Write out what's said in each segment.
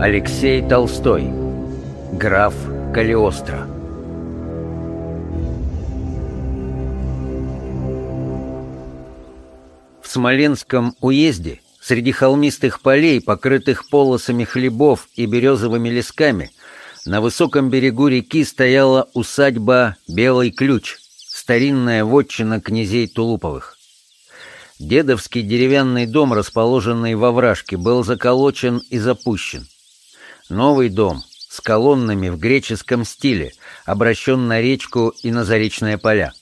Алексей Толстой Граф Калиостро В Смоленском уезде среди холмистых полей, покрытых полосами хлебов и березовыми лесками, на высоком берегу реки стояла усадьба «Белый ключ», старинная вотчина князей Тулуповых. Дедовский деревянный дом, расположенный во вражке, был заколочен и запущен. Новый дом с колоннами в греческом стиле, обращен на речку и на заречные поля.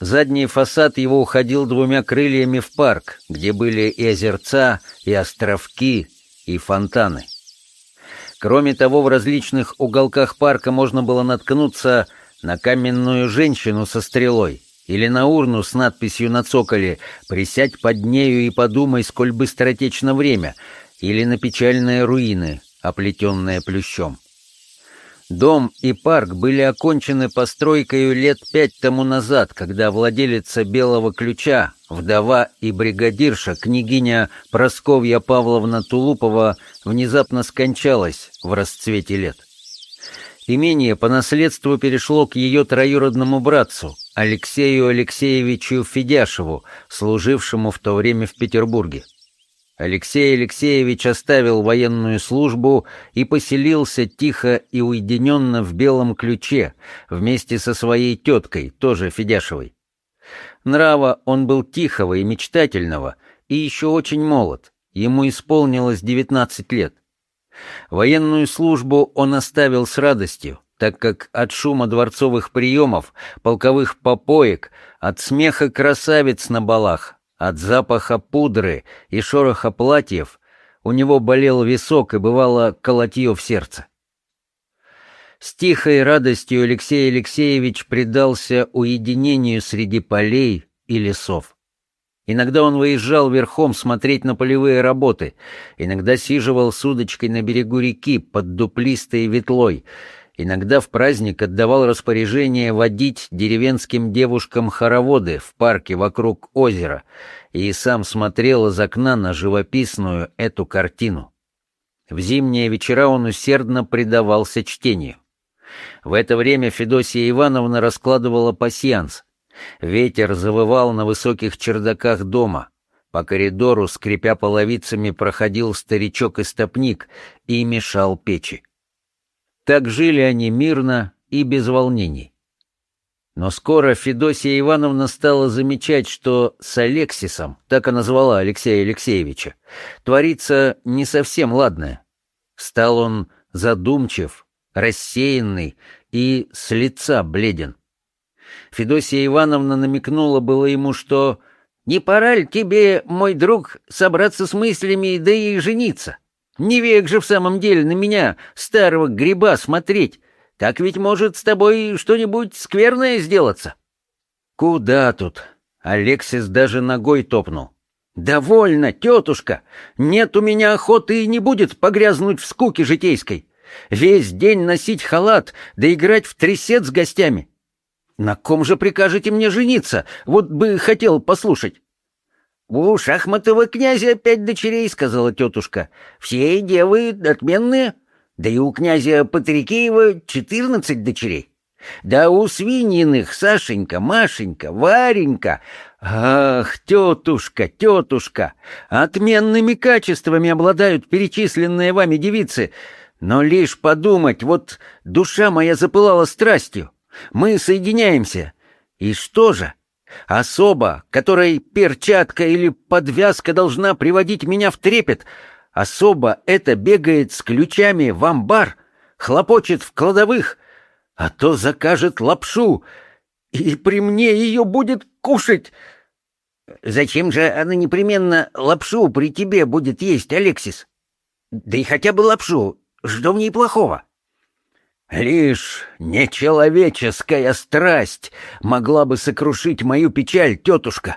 Задний фасад его уходил двумя крыльями в парк, где были и озерца, и островки, и фонтаны. Кроме того, в различных уголках парка можно было наткнуться на каменную женщину со стрелой или на урну с надписью на цоколе «Присядь под нею и подумай, сколь быстротечно время», или на печальные руины, оплетенные плющом. Дом и парк были окончены постройкой лет пять тому назад, когда владелица «Белого ключа», вдова и бригадирша, княгиня Просковья Павловна Тулупова, внезапно скончалась в расцвете лет. Имение по наследству перешло к ее троюродному братцу, Алексею Алексеевичу Федяшеву, служившему в то время в Петербурге. Алексей Алексеевич оставил военную службу и поселился тихо и уединенно в Белом Ключе вместе со своей теткой, тоже Федяшевой. Нрава он был тихого и мечтательного, и еще очень молод, ему исполнилось девятнадцать лет. Военную службу он оставил с радостью, так как от шума дворцовых приемов, полковых попоек, от смеха красавиц на балах, от запаха пудры и шороха платьев у него болел висок и бывало колотье в сердце. С тихой радостью Алексей Алексеевич предался уединению среди полей и лесов. Иногда он выезжал верхом смотреть на полевые работы, иногда сиживал с удочкой на берегу реки под дуплистой ветлой, Иногда в праздник отдавал распоряжение водить деревенским девушкам хороводы в парке вокруг озера и сам смотрел из окна на живописную эту картину. В зимние вечера он усердно предавался чтению. В это время Федосия Ивановна раскладывала пасьянс. Ветер завывал на высоких чердаках дома. По коридору, скрипя половицами, проходил старичок-истопник и мешал печи. Так жили они мирно и без волнений. Но скоро Федосия Ивановна стала замечать, что с Алексисом, так она звала Алексея Алексеевича, творится не совсем ладное. Стал он задумчив, рассеянный и с лица бледен. Федосия Ивановна намекнула было ему, что «Не пора ли тебе, мой друг, собраться с мыслями, да и жениться?» Не век же в самом деле на меня, старого гриба, смотреть. Так ведь может с тобой что-нибудь скверное сделаться. Куда тут? Алексис даже ногой топнул. «Довольно, тетушка! Нет у меня охоты и не будет погрязнуть в скуке житейской. Весь день носить халат, да играть в трясет с гостями. На ком же прикажете мне жениться? Вот бы хотел послушать». «У шахматова князя пять дочерей», — сказала тетушка. «Все девы отменные. Да и у князя Патрикеева четырнадцать дочерей. Да у свининых Сашенька, Машенька, Варенька. Ах, тетушка, тетушка, отменными качествами обладают перечисленные вами девицы. Но лишь подумать, вот душа моя запылала страстью. Мы соединяемся. И что же? Особа, которой перчатка или подвязка должна приводить меня в трепет. Особа эта бегает с ключами в амбар, хлопочет в кладовых, а то закажет лапшу, и при мне ее будет кушать. Зачем же она непременно лапшу при тебе будет есть, Алексис? Да и хотя бы лапшу, что в ней плохого? Лишь нечеловеческая страсть могла бы сокрушить мою печаль, тетушка.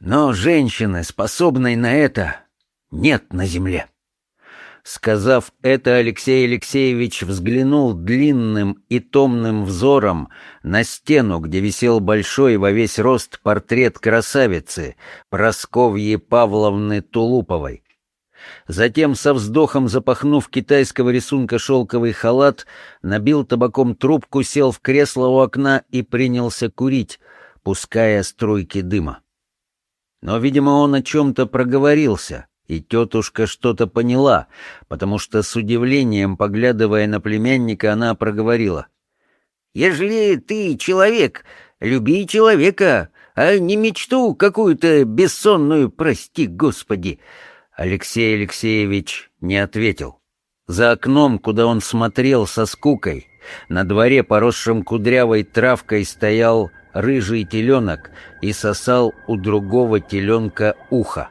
Но женщины, способной на это, нет на земле. Сказав это, Алексей Алексеевич взглянул длинным и томным взором на стену, где висел большой во весь рост портрет красавицы Просковьи Павловны Тулуповой. Затем, со вздохом запахнув китайского рисунка шелковый халат, набил табаком трубку, сел в кресло у окна и принялся курить, пуская струйки дыма. Но, видимо, он о чем-то проговорился, и тетушка что-то поняла, потому что с удивлением, поглядывая на племянника, она проговорила. «Ежели ты человек, люби человека, а не мечту какую-то бессонную, прости господи!» Алексей Алексеевич не ответил. За окном, куда он смотрел со скукой, на дворе, поросшем кудрявой травкой, стоял рыжий теленок и сосал у другого теленка ухо.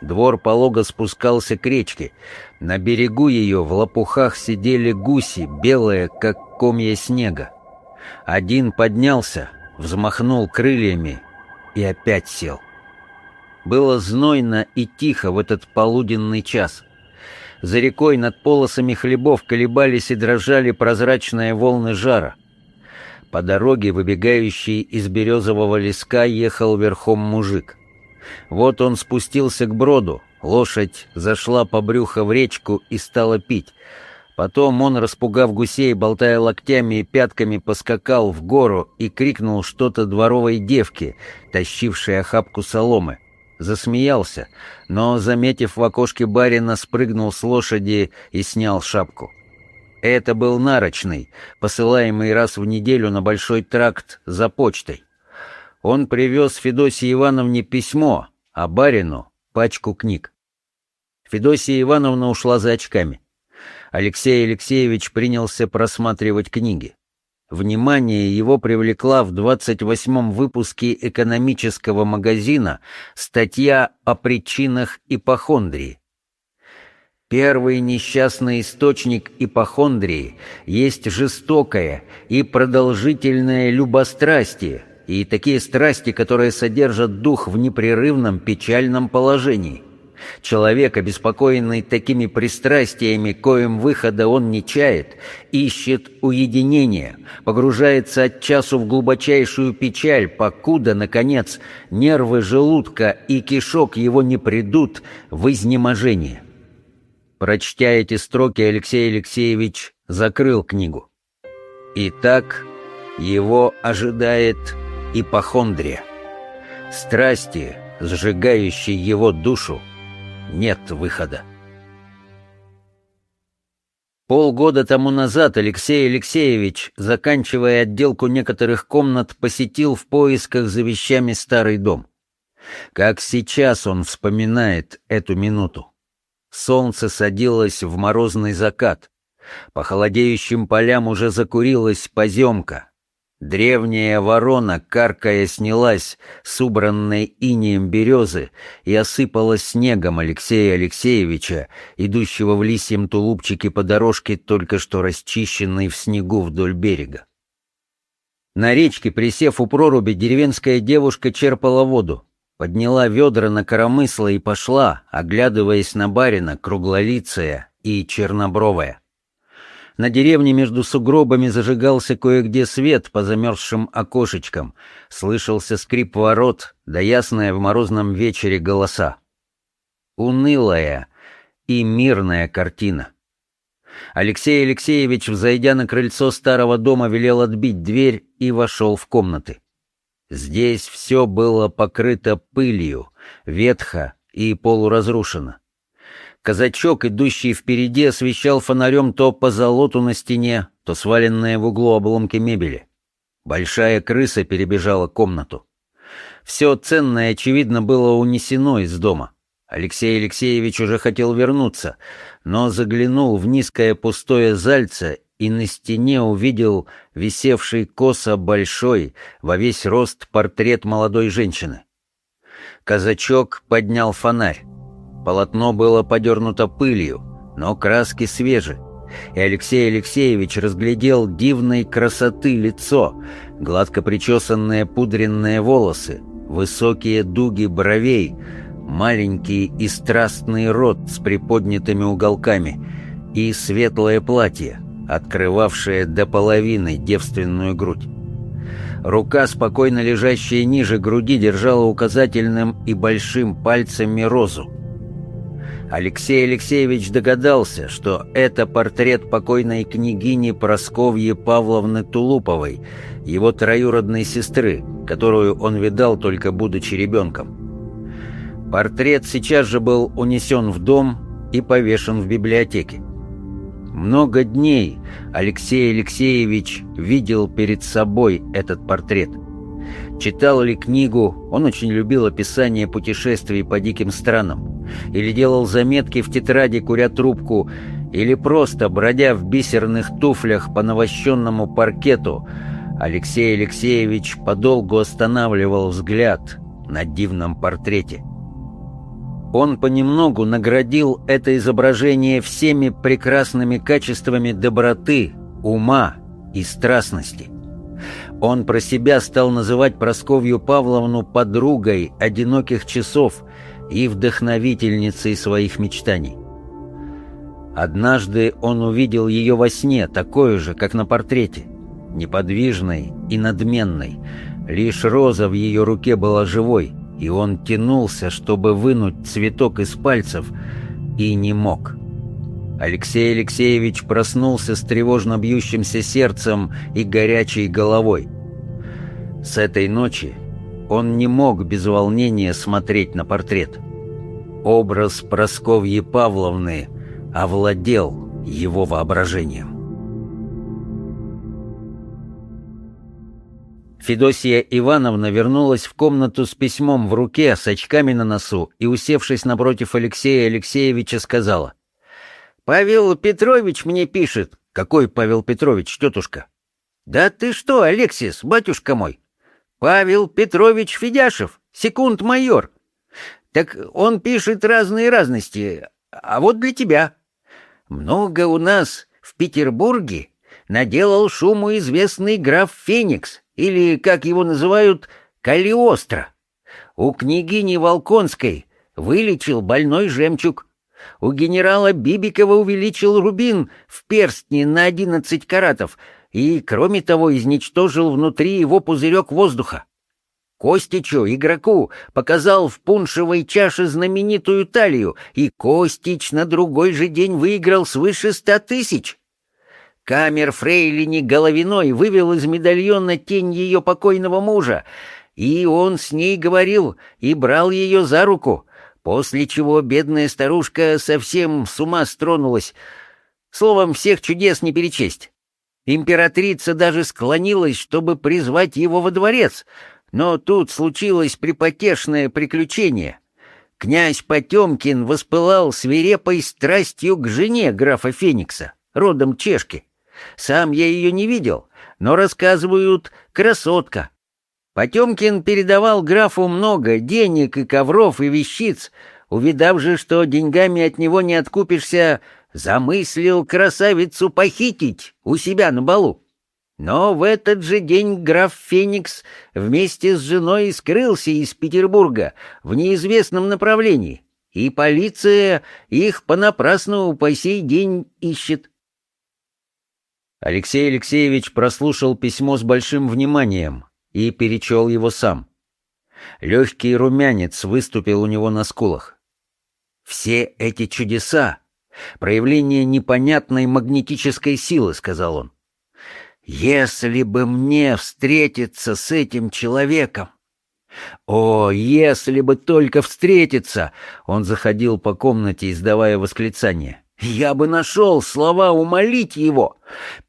Двор полого спускался к речке. На берегу ее в лопухах сидели гуси, белые, как комья снега. Один поднялся, взмахнул крыльями и опять сел. Было знойно и тихо в этот полуденный час. За рекой над полосами хлебов колебались и дрожали прозрачные волны жара. По дороге, выбегающей из березового леска, ехал верхом мужик. Вот он спустился к броду, лошадь зашла по брюхо в речку и стала пить. Потом он, распугав гусей, болтая локтями и пятками, поскакал в гору и крикнул что-то дворовой девке, тащившей охапку соломы. Засмеялся, но, заметив в окошке барина, спрыгнул с лошади и снял шапку. Это был нарочный, посылаемый раз в неделю на большой тракт за почтой. Он привез Федосии Ивановне письмо, а барину — пачку книг. Федосия Ивановна ушла за очками. Алексей Алексеевич принялся просматривать книги. Внимание его привлекла в 28-м выпуске экономического магазина статья о причинах ипохондрии. Первый несчастный источник ипохондрии есть жестокое и продолжительное любострастие, и такие страсти, которые содержат дух в непрерывном печальном положении. Человек, обеспокоенный такими пристрастиями, коим выхода он не чает, ищет уединения, погружается от часу в глубочайшую печаль, покуда, наконец, нервы желудка и кишок его не придут в изнеможение. Прочтя эти строки, Алексей Алексеевич закрыл книгу. Итак, его ожидает ипохондрия. Страсти, сжигающие его душу, нет выхода. Полгода тому назад Алексей Алексеевич, заканчивая отделку некоторых комнат, посетил в поисках за вещами старый дом. Как сейчас он вспоминает эту минуту. Солнце садилось в морозный закат. По холодеющим полям уже закурилась поземка, Древняя ворона, каркая, снялась с убранной инеем березы и осыпала снегом Алексея Алексеевича, идущего в лисьем тулупчике по дорожке, только что расчищенной в снегу вдоль берега. На речке, присев у проруби, деревенская девушка черпала воду, подняла ведра на коромысло и пошла, оглядываясь на барина, круглолицая и чернобровая. На деревне между сугробами зажигался кое-где свет по замерзшим окошечкам. Слышался скрип ворот, да ясная в морозном вечере голоса. Унылая и мирная картина. Алексей Алексеевич, взойдя на крыльцо старого дома, велел отбить дверь и вошел в комнаты. Здесь все было покрыто пылью, ветхо и полуразрушено. Казачок, идущий впереди, освещал фонарем то позолоту на стене, то сваленные в углу обломки мебели. Большая крыса перебежала комнату. Все ценное, очевидно, было унесено из дома. Алексей Алексеевич уже хотел вернуться, но заглянул в низкое пустое зальце и на стене увидел висевший косо большой, во весь рост портрет молодой женщины. Казачок поднял фонарь. Полотно было подернуто пылью, но краски свежи. И Алексей Алексеевич разглядел дивной красоты лицо, гладко причесанные пудренные волосы, высокие дуги бровей, маленький и страстный рот с приподнятыми уголками и светлое платье, открывавшее до половины девственную грудь. Рука, спокойно лежащая ниже груди, держала указательным и большим пальцами розу. Алексей Алексеевич догадался, что это портрет покойной княгини Просковьи Павловны Тулуповой, его троюродной сестры, которую он видал только будучи ребенком. Портрет сейчас же был унесен в дом и повешен в библиотеке. Много дней Алексей Алексеевич видел перед собой этот портрет. Читал ли книгу, он очень любил описание путешествий по диким странам, или делал заметки в тетради, куря трубку, или просто, бродя в бисерных туфлях по навощенному паркету, Алексей Алексеевич подолгу останавливал взгляд на дивном портрете. Он понемногу наградил это изображение всеми прекрасными качествами доброты, ума и страстности. Он про себя стал называть Просковью Павловну подругой одиноких часов и вдохновительницей своих мечтаний. Однажды он увидел ее во сне, такой же, как на портрете, неподвижной и надменной. Лишь роза в ее руке была живой — и он тянулся, чтобы вынуть цветок из пальцев, и не мог. Алексей Алексеевич проснулся с тревожно бьющимся сердцем и горячей головой. С этой ночи он не мог без волнения смотреть на портрет. Образ Просковьи Павловны овладел его воображением. Федосия Ивановна вернулась в комнату с письмом в руке, с очками на носу, и, усевшись напротив Алексея Алексеевича, сказала. «Павел Петрович мне пишет». «Какой Павел Петрович, тетушка?» «Да ты что, Алексис, батюшка мой? Павел Петрович Федяшев, секунд-майор. Так он пишет разные разности, а вот для тебя. Много у нас в Петербурге наделал шуму известный граф Феникс» или, как его называют, Калиостро. У княгини Волконской вылечил больной жемчуг. У генерала Бибикова увеличил рубин в перстне на одиннадцать каратов и, кроме того, изничтожил внутри его пузырек воздуха. Костичу, игроку, показал в пуншевой чаше знаменитую талию, и Костич на другой же день выиграл свыше ста тысяч. Камер Фрейлини Головиной вывел из медальона тень ее покойного мужа, и он с ней говорил и брал ее за руку, после чего бедная старушка совсем с ума стронулась. Словом, всех чудес не перечесть. Императрица даже склонилась, чтобы призвать его во дворец, но тут случилось припотешное приключение. Князь Потемкин воспылал свирепой страстью к жене графа Феникса, родом чешки. Сам я ее не видел, но рассказывают красотка. Потемкин передавал графу много денег и ковров и вещиц, увидав же, что деньгами от него не откупишься, замыслил красавицу похитить у себя на балу. Но в этот же день граф Феникс вместе с женой скрылся из Петербурга в неизвестном направлении, и полиция их понапрасну по сей день ищет. Алексей Алексеевич прослушал письмо с большим вниманием и перечел его сам. Легкий румянец выступил у него на скулах. «Все эти чудеса — проявление непонятной магнетической силы», — сказал он. «Если бы мне встретиться с этим человеком!» «О, если бы только встретиться!» — он заходил по комнате, издавая восклицание. Я бы нашел слова умолить его.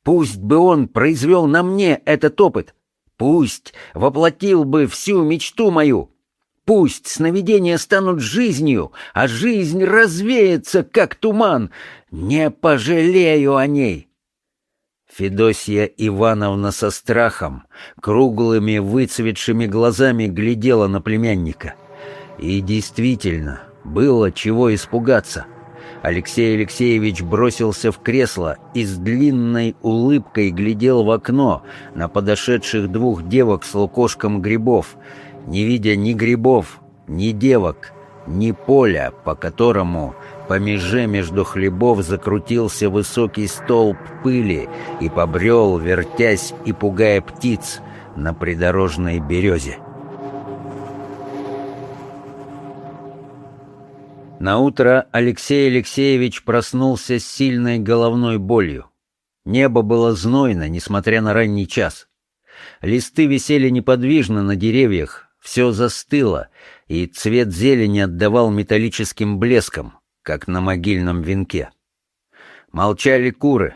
Пусть бы он произвел на мне этот опыт. Пусть воплотил бы всю мечту мою. Пусть сновидения станут жизнью, а жизнь развеется, как туман. Не пожалею о ней. Федосия Ивановна со страхом, круглыми выцветшими глазами глядела на племянника. И действительно, было чего испугаться — Алексей Алексеевич бросился в кресло и с длинной улыбкой глядел в окно на подошедших двух девок с лукошком грибов, не видя ни грибов, ни девок, ни поля, по которому по меже между хлебов закрутился высокий столб пыли и побрел, вертясь и пугая птиц на придорожной березе. Наутро Алексей Алексеевич проснулся с сильной головной болью. Небо было знойно, несмотря на ранний час. Листы висели неподвижно на деревьях, все застыло, и цвет зелени отдавал металлическим блеском, как на могильном венке. Молчали куры.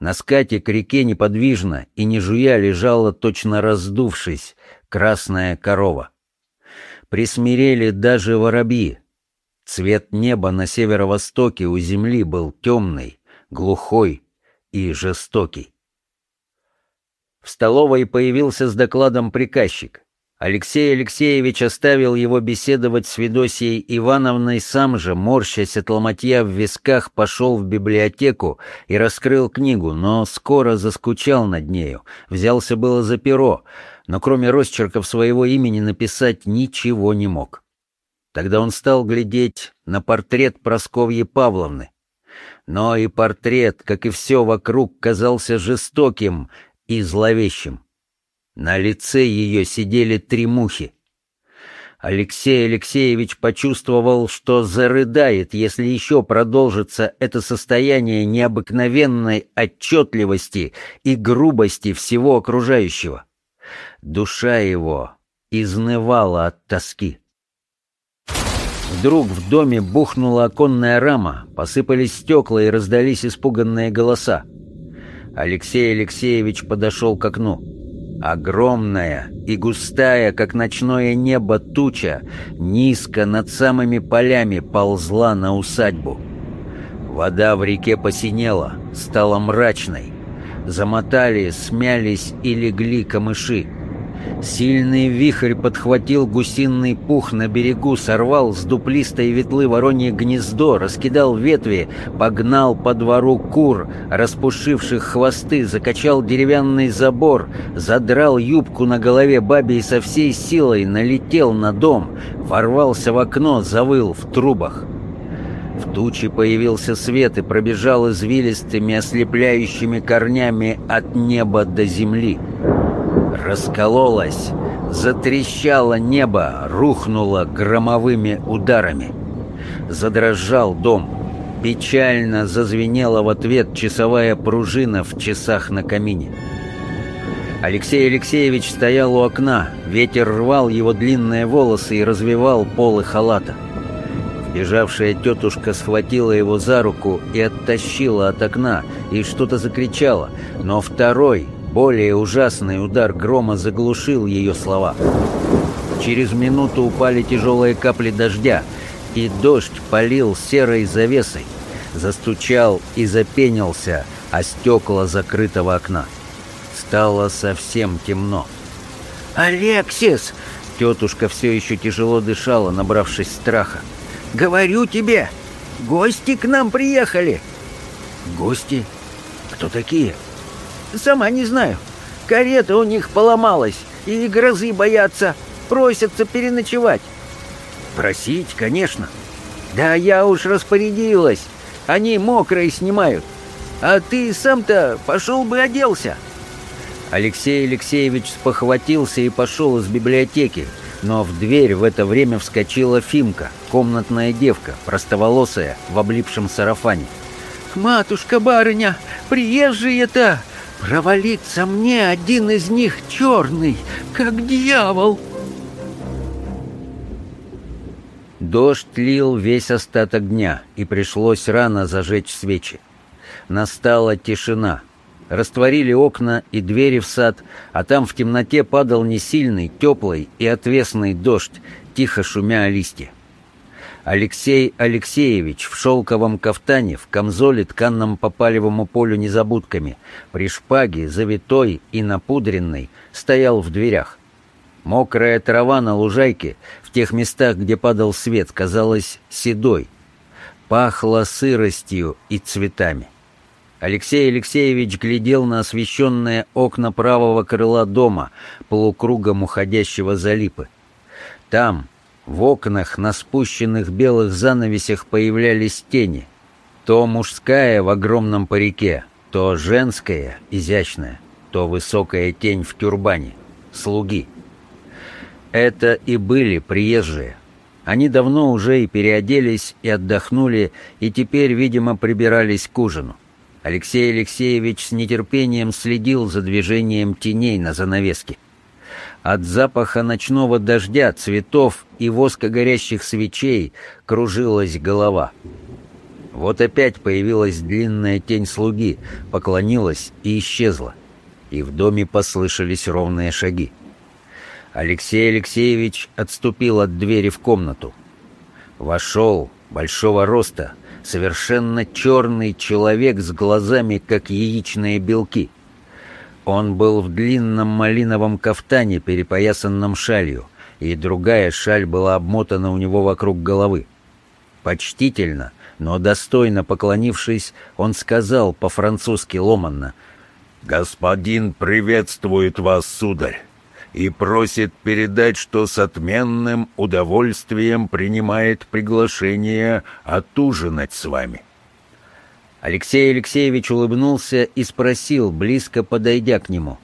На скате к реке неподвижно и не жуя лежала, точно раздувшись, красная корова. Присмирели даже воробьи, Цвет неба на северо-востоке у земли был темный, глухой и жестокий. В столовой появился с докладом приказчик. Алексей Алексеевич оставил его беседовать с Федосией Ивановной, сам же, морщась от ломотья в висках, пошел в библиотеку и раскрыл книгу, но скоро заскучал над нею, взялся было за перо, но кроме росчерков своего имени написать ничего не мог. Тогда он стал глядеть на портрет Просковьи Павловны. Но и портрет, как и все вокруг, казался жестоким и зловещим. На лице ее сидели три мухи. Алексей Алексеевич почувствовал, что зарыдает, если еще продолжится это состояние необыкновенной отчетливости и грубости всего окружающего. Душа его изнывала от тоски. Вдруг в доме бухнула оконная рама, посыпались стекла и раздались испуганные голоса. Алексей Алексеевич подошел к окну. Огромная и густая, как ночное небо, туча низко над самыми полями ползла на усадьбу. Вода в реке посинела, стала мрачной. Замотали, смялись и легли камыши. Сильный вихрь подхватил гусиный пух на берегу, сорвал с дуплистой ветлы воронье гнездо, раскидал ветви, погнал по двору кур, распушивших хвосты, закачал деревянный забор, задрал юбку на голове бабе и со всей силой налетел на дом, ворвался в окно, завыл в трубах. В туче появился свет и пробежал извилистыми ослепляющими корнями от неба до земли раскололось, затрещало небо, рухнуло громовыми ударами. Задрожал дом. Печально зазвенела в ответ часовая пружина в часах на камине. Алексей Алексеевич стоял у окна, ветер рвал его длинные волосы и развивал полы халата. Бежавшая тетушка схватила его за руку и оттащила от окна, и что-то закричала, но второй, более ужасный удар грома заглушил ее слова. Через минуту упали тяжелые капли дождя, и дождь полил серой завесой, застучал и запенился о стекла закрытого окна. Стало совсем темно. «Алексис!» Тетушка все еще тяжело дышала, набравшись страха. «Говорю тебе, гости к нам приехали!» «Гости? Кто такие?» Сама не знаю. Карета у них поломалась, и грозы боятся, просятся переночевать. Просить, конечно. Да я уж распорядилась. Они мокрые снимают. А ты сам-то пошел бы оделся. Алексей Алексеевич спохватился и пошел из библиотеки, но в дверь в это время вскочила Фимка, комнатная девка, простоволосая, в облипшем сарафане. «Матушка-барыня, приезжие-то! Провалиться мне один из них черный, как дьявол!» Дождь лил весь остаток дня, и пришлось рано зажечь свечи. Настала тишина. Растворили окна и двери в сад, а там в темноте падал несильный, теплый и отвесный дождь, тихо шумя листья. Алексей Алексеевич в шелковом кафтане, в камзоле, тканном по палевому полю незабудками, при шпаге, завитой и напудренной, стоял в дверях. Мокрая трава на лужайке, в тех местах, где падал свет, казалась седой. Пахло сыростью и цветами. Алексей Алексеевич глядел на освещенные окна правого крыла дома, полукругом уходящего за липы. Там, в окнах на спущенных белых занавесях появлялись тени. То мужская в огромном парике, то женская, изящная, то высокая тень в тюрбане. Слуги. Это и были приезжие. Они давно уже и переоделись, и отдохнули, и теперь, видимо, прибирались к ужину. Алексей Алексеевич с нетерпением следил за движением теней на занавеске. От запаха ночного дождя, цветов и воска горящих свечей кружилась голова. Вот опять появилась длинная тень слуги, поклонилась и исчезла. И в доме послышались ровные шаги. Алексей Алексеевич отступил от двери в комнату. Вошел, большого роста, совершенно черный человек с глазами, как яичные белки. Он был в длинном малиновом кафтане, перепоясанном шалью, и другая шаль была обмотана у него вокруг головы. Почтительно, но достойно поклонившись, он сказал по-французски ломанно «Господин приветствует вас, сударь, и просит передать, что с отменным удовольствием принимает приглашение отужинать с вами». Алексей Алексеевич улыбнулся и спросил, близко подойдя к нему.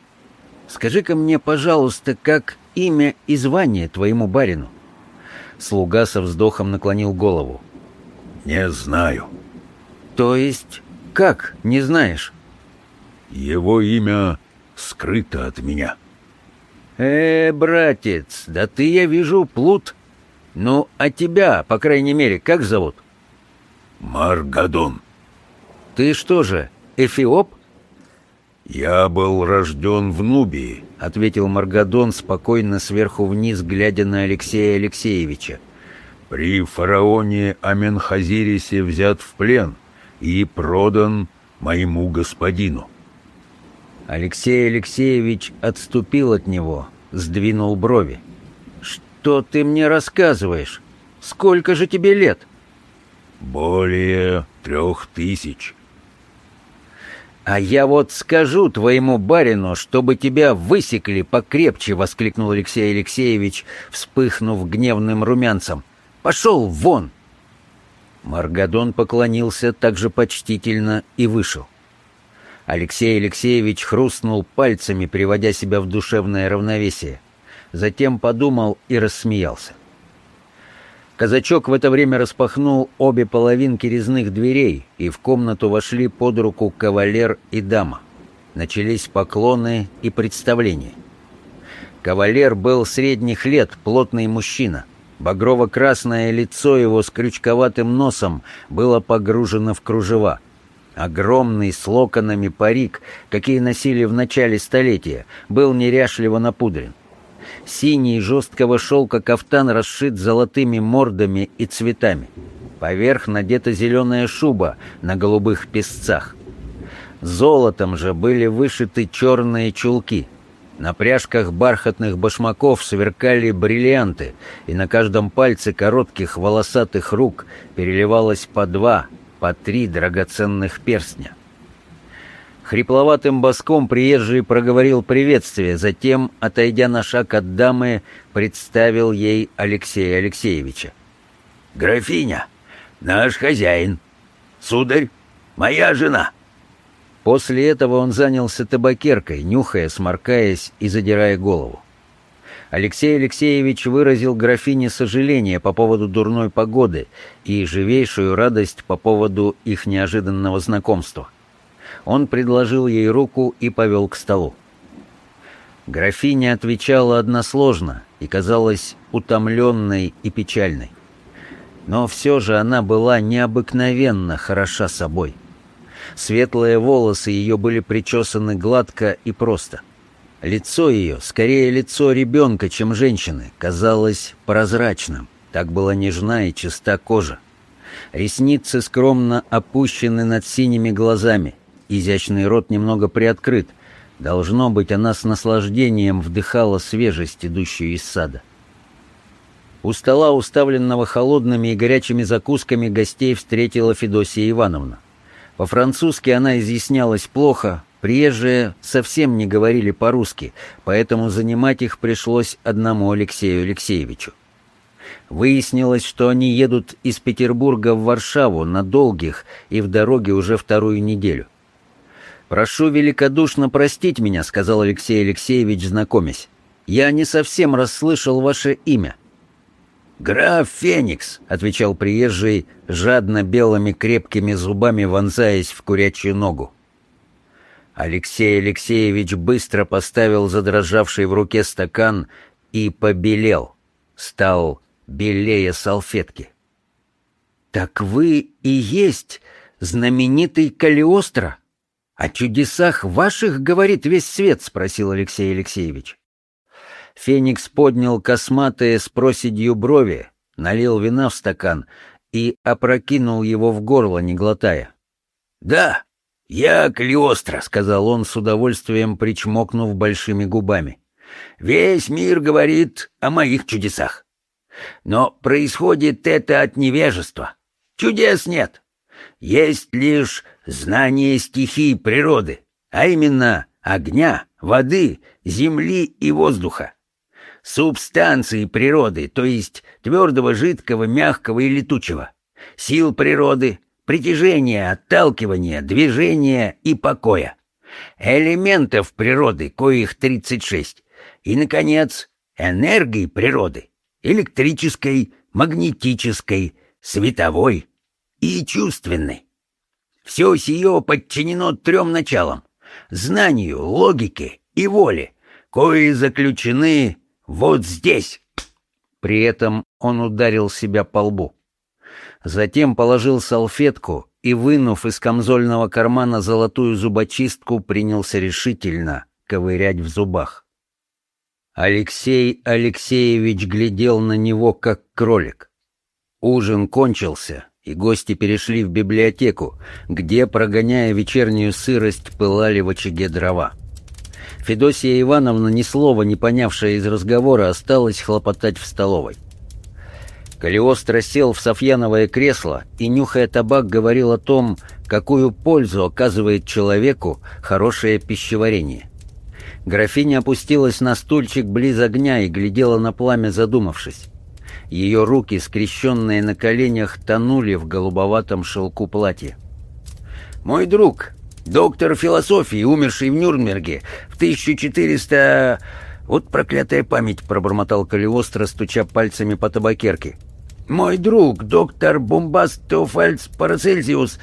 «Скажи-ка мне, пожалуйста, как имя и звание твоему барину?» Слуга со вздохом наклонил голову. «Не знаю». «То есть как не знаешь?» «Его имя скрыто от меня». «Э, братец, да ты, я вижу, плут. Ну, а тебя, по крайней мере, как зовут?» «Маргадон». «Ты что же, эфиоп?» «Я был рожден в Нубии», — ответил Маргадон, спокойно сверху вниз, глядя на Алексея Алексеевича. «При фараоне Аменхазирисе взят в плен и продан моему господину». Алексей Алексеевич отступил от него, сдвинул брови. «Что ты мне рассказываешь? Сколько же тебе лет?» «Более трех тысяч». «А я вот скажу твоему барину, чтобы тебя высекли покрепче!» — воскликнул Алексей Алексеевич, вспыхнув гневным румянцем. «Пошел вон!» Маргадон поклонился также почтительно и вышел. Алексей Алексеевич хрустнул пальцами, приводя себя в душевное равновесие. Затем подумал и рассмеялся. Казачок в это время распахнул обе половинки резных дверей, и в комнату вошли под руку кавалер и дама. Начались поклоны и представления. Кавалер был средних лет, плотный мужчина. Багрово-красное лицо его с крючковатым носом было погружено в кружева — Огромный с локонами парик, какие носили в начале столетия, был неряшливо напудрен. Синий жесткого шелка кафтан расшит золотыми мордами и цветами. Поверх надета зеленая шуба на голубых песцах. Золотом же были вышиты черные чулки. На пряжках бархатных башмаков сверкали бриллианты, и на каждом пальце коротких волосатых рук переливалось по два, по три драгоценных перстня. Хрипловатым боском приезжий проговорил приветствие, затем, отойдя на шаг от дамы, представил ей Алексея Алексеевича. «Графиня, наш хозяин. Сударь, моя жена». После этого он занялся табакеркой, нюхая, сморкаясь и задирая голову. Алексей Алексеевич выразил графине сожаление по поводу дурной погоды и живейшую радость по поводу их неожиданного знакомства. Он предложил ей руку и повел к столу. Графиня отвечала односложно и казалась утомленной и печальной. Но все же она была необыкновенно хороша собой. Светлые волосы ее были причесаны гладко и просто — Лицо ее, скорее лицо ребенка, чем женщины, казалось прозрачным. Так была нежна и чиста кожа. Ресницы скромно опущены над синими глазами. Изящный рот немного приоткрыт. Должно быть, она с наслаждением вдыхала свежесть, идущую из сада. У стола, уставленного холодными и горячими закусками, гостей встретила Федосия Ивановна. По-французски она изъяснялась плохо, Приезжие совсем не говорили по-русски, поэтому занимать их пришлось одному Алексею Алексеевичу. Выяснилось, что они едут из Петербурга в Варшаву на долгих и в дороге уже вторую неделю. «Прошу великодушно простить меня», — сказал Алексей Алексеевич, знакомясь. «Я не совсем расслышал ваше имя». «Граф Феникс», — отвечал приезжий, жадно белыми крепкими зубами вонзаясь в курячью ногу. Алексей Алексеевич быстро поставил задрожавший в руке стакан и побелел, стал белее салфетки. «Так вы и есть знаменитый Калиостро? О чудесах ваших, говорит весь свет?» — спросил Алексей Алексеевич. Феникс поднял косматые с проседью брови, налил вина в стакан и опрокинул его в горло, не глотая. «Да, я Калиостро», — сказал он с удовольствием, причмокнув большими губами. «Весь мир говорит о моих чудесах. Но происходит это от невежества. Чудес нет. Есть лишь знание стихий природы, а именно огня, воды, земли и воздуха. Субстанции природы, то есть твердого, жидкого, мягкого и летучего, сил природы, притяжения, отталкивания, движения и покоя, элементов природы, коих 36, и, наконец, энергии природы, электрической, магнетической, световой и чувственной. Все сие подчинено трем началам — знанию, логике и воле, кои заключены вот здесь!» При этом он ударил себя по лбу. Затем положил салфетку и, вынув из камзольного кармана золотую зубочистку, принялся решительно ковырять в зубах. Алексей Алексеевич глядел на него, как кролик. Ужин кончился, и гости перешли в библиотеку, где, прогоняя вечернюю сырость, пылали в очаге дрова. Федосия Ивановна, ни слова не понявшая из разговора, осталась хлопотать в столовой. Калиостро сел в Софьяновое кресло и, нюхая табак, говорил о том, какую пользу оказывает человеку хорошее пищеварение. Графиня опустилась на стульчик близ огня и глядела на пламя, задумавшись. Ее руки, скрещенные на коленях, тонули в голубоватом шелку платья. «Мой друг, Доктор философии, умерший в Нюрнберге в 1400... Вот проклятая память, пробормотал Калиостро, стуча пальцами по табакерке. Мой друг, доктор Бомбаст Теофальц Парацельсиус,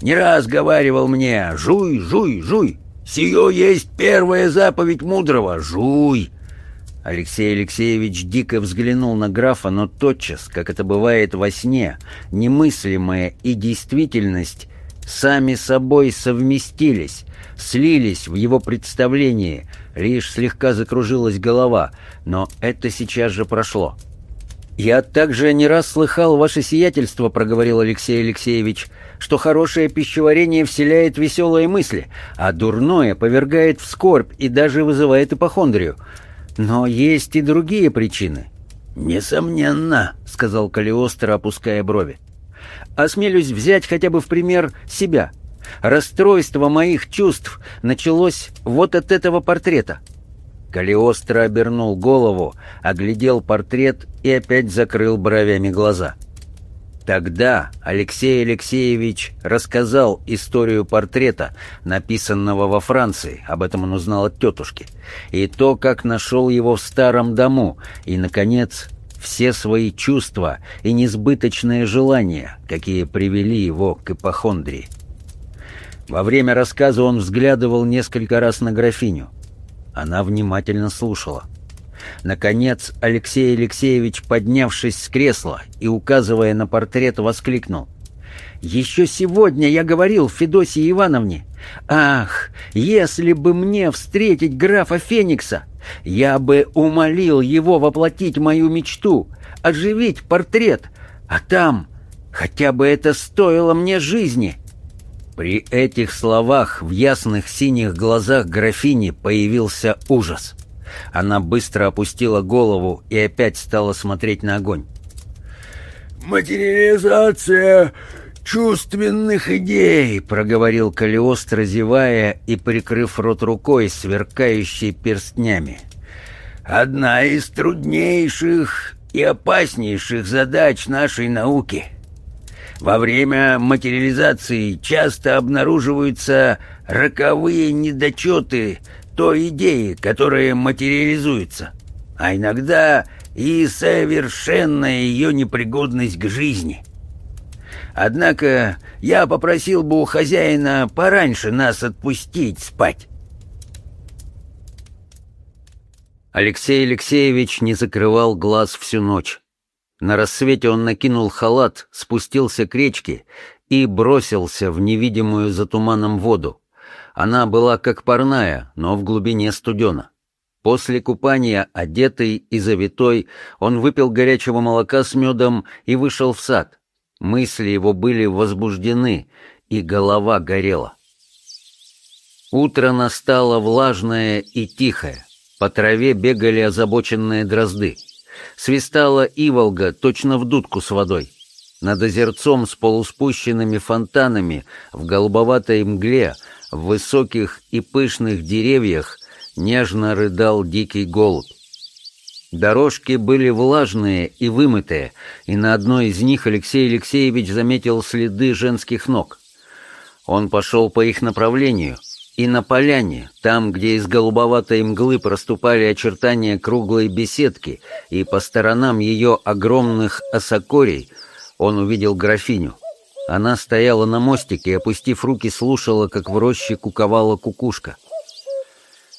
не раз говаривал мне «Жуй, жуй, жуй! Сие есть первая заповедь мудрого! Жуй!» Алексей Алексеевич дико взглянул на графа, но тотчас, как это бывает во сне, немыслимая и действительность сами собой совместились, слились в его представлении, лишь слегка закружилась голова, но это сейчас же прошло. «Я также не раз слыхал ваше сиятельство», — проговорил Алексей Алексеевич, «что хорошее пищеварение вселяет веселые мысли, а дурное повергает в скорбь и даже вызывает ипохондрию. Но есть и другие причины». «Несомненно», — сказал Калиостро, опуская брови осмелюсь взять хотя бы в пример себя. Расстройство моих чувств началось вот от этого портрета. Калиостро обернул голову, оглядел портрет и опять закрыл бровями глаза. Тогда Алексей Алексеевич рассказал историю портрета, написанного во Франции, об этом он узнал от тетушки, и то, как нашел его в старом дому, и, наконец, все свои чувства и несбыточные желания, какие привели его к ипохондрии. Во время рассказа он взглядывал несколько раз на графиню. Она внимательно слушала. Наконец Алексей Алексеевич, поднявшись с кресла и указывая на портрет, воскликнул. «Еще сегодня я говорил Федосии Ивановне, ах, если бы мне встретить графа Феникса, я бы умолил его воплотить мою мечту, оживить портрет, а там хотя бы это стоило мне жизни». При этих словах в ясных синих глазах графини появился ужас. Она быстро опустила голову и опять стала смотреть на огонь. «Материализация чувственных идей», — проговорил Калиостро, зевая и прикрыв рот рукой, сверкающей перстнями. «Одна из труднейших и опаснейших задач нашей науки. Во время материализации часто обнаруживаются роковые недочеты той идеи, которая материализуется, а иногда и совершенная ее непригодность к жизни. Однако я попросил бы у хозяина пораньше нас отпустить спать. Алексей Алексеевич не закрывал глаз всю ночь. На рассвете он накинул халат, спустился к речке и бросился в невидимую за туманом воду. Она была как парная, но в глубине студена. После купания, одетый и завитой, он выпил горячего молока с медом и вышел в сад. Мысли его были возбуждены, и голова горела. Утро настало влажное и тихое. По траве бегали озабоченные дрозды. Свистала иволга, точно в дудку с водой. Над озерцом с полуспущенными фонтанами в голубоватой мгле, в высоких и пышных деревьях нежно рыдал дикий голубь. Дорожки были влажные и вымытые, и на одной из них Алексей Алексеевич заметил следы женских ног. Он пошел по их направлению, и на поляне, там, где из голубоватой мглы проступали очертания круглой беседки, и по сторонам ее огромных осокорей, он увидел графиню. Она стояла на мостике и, опустив руки, слушала, как в роще куковала кукушка.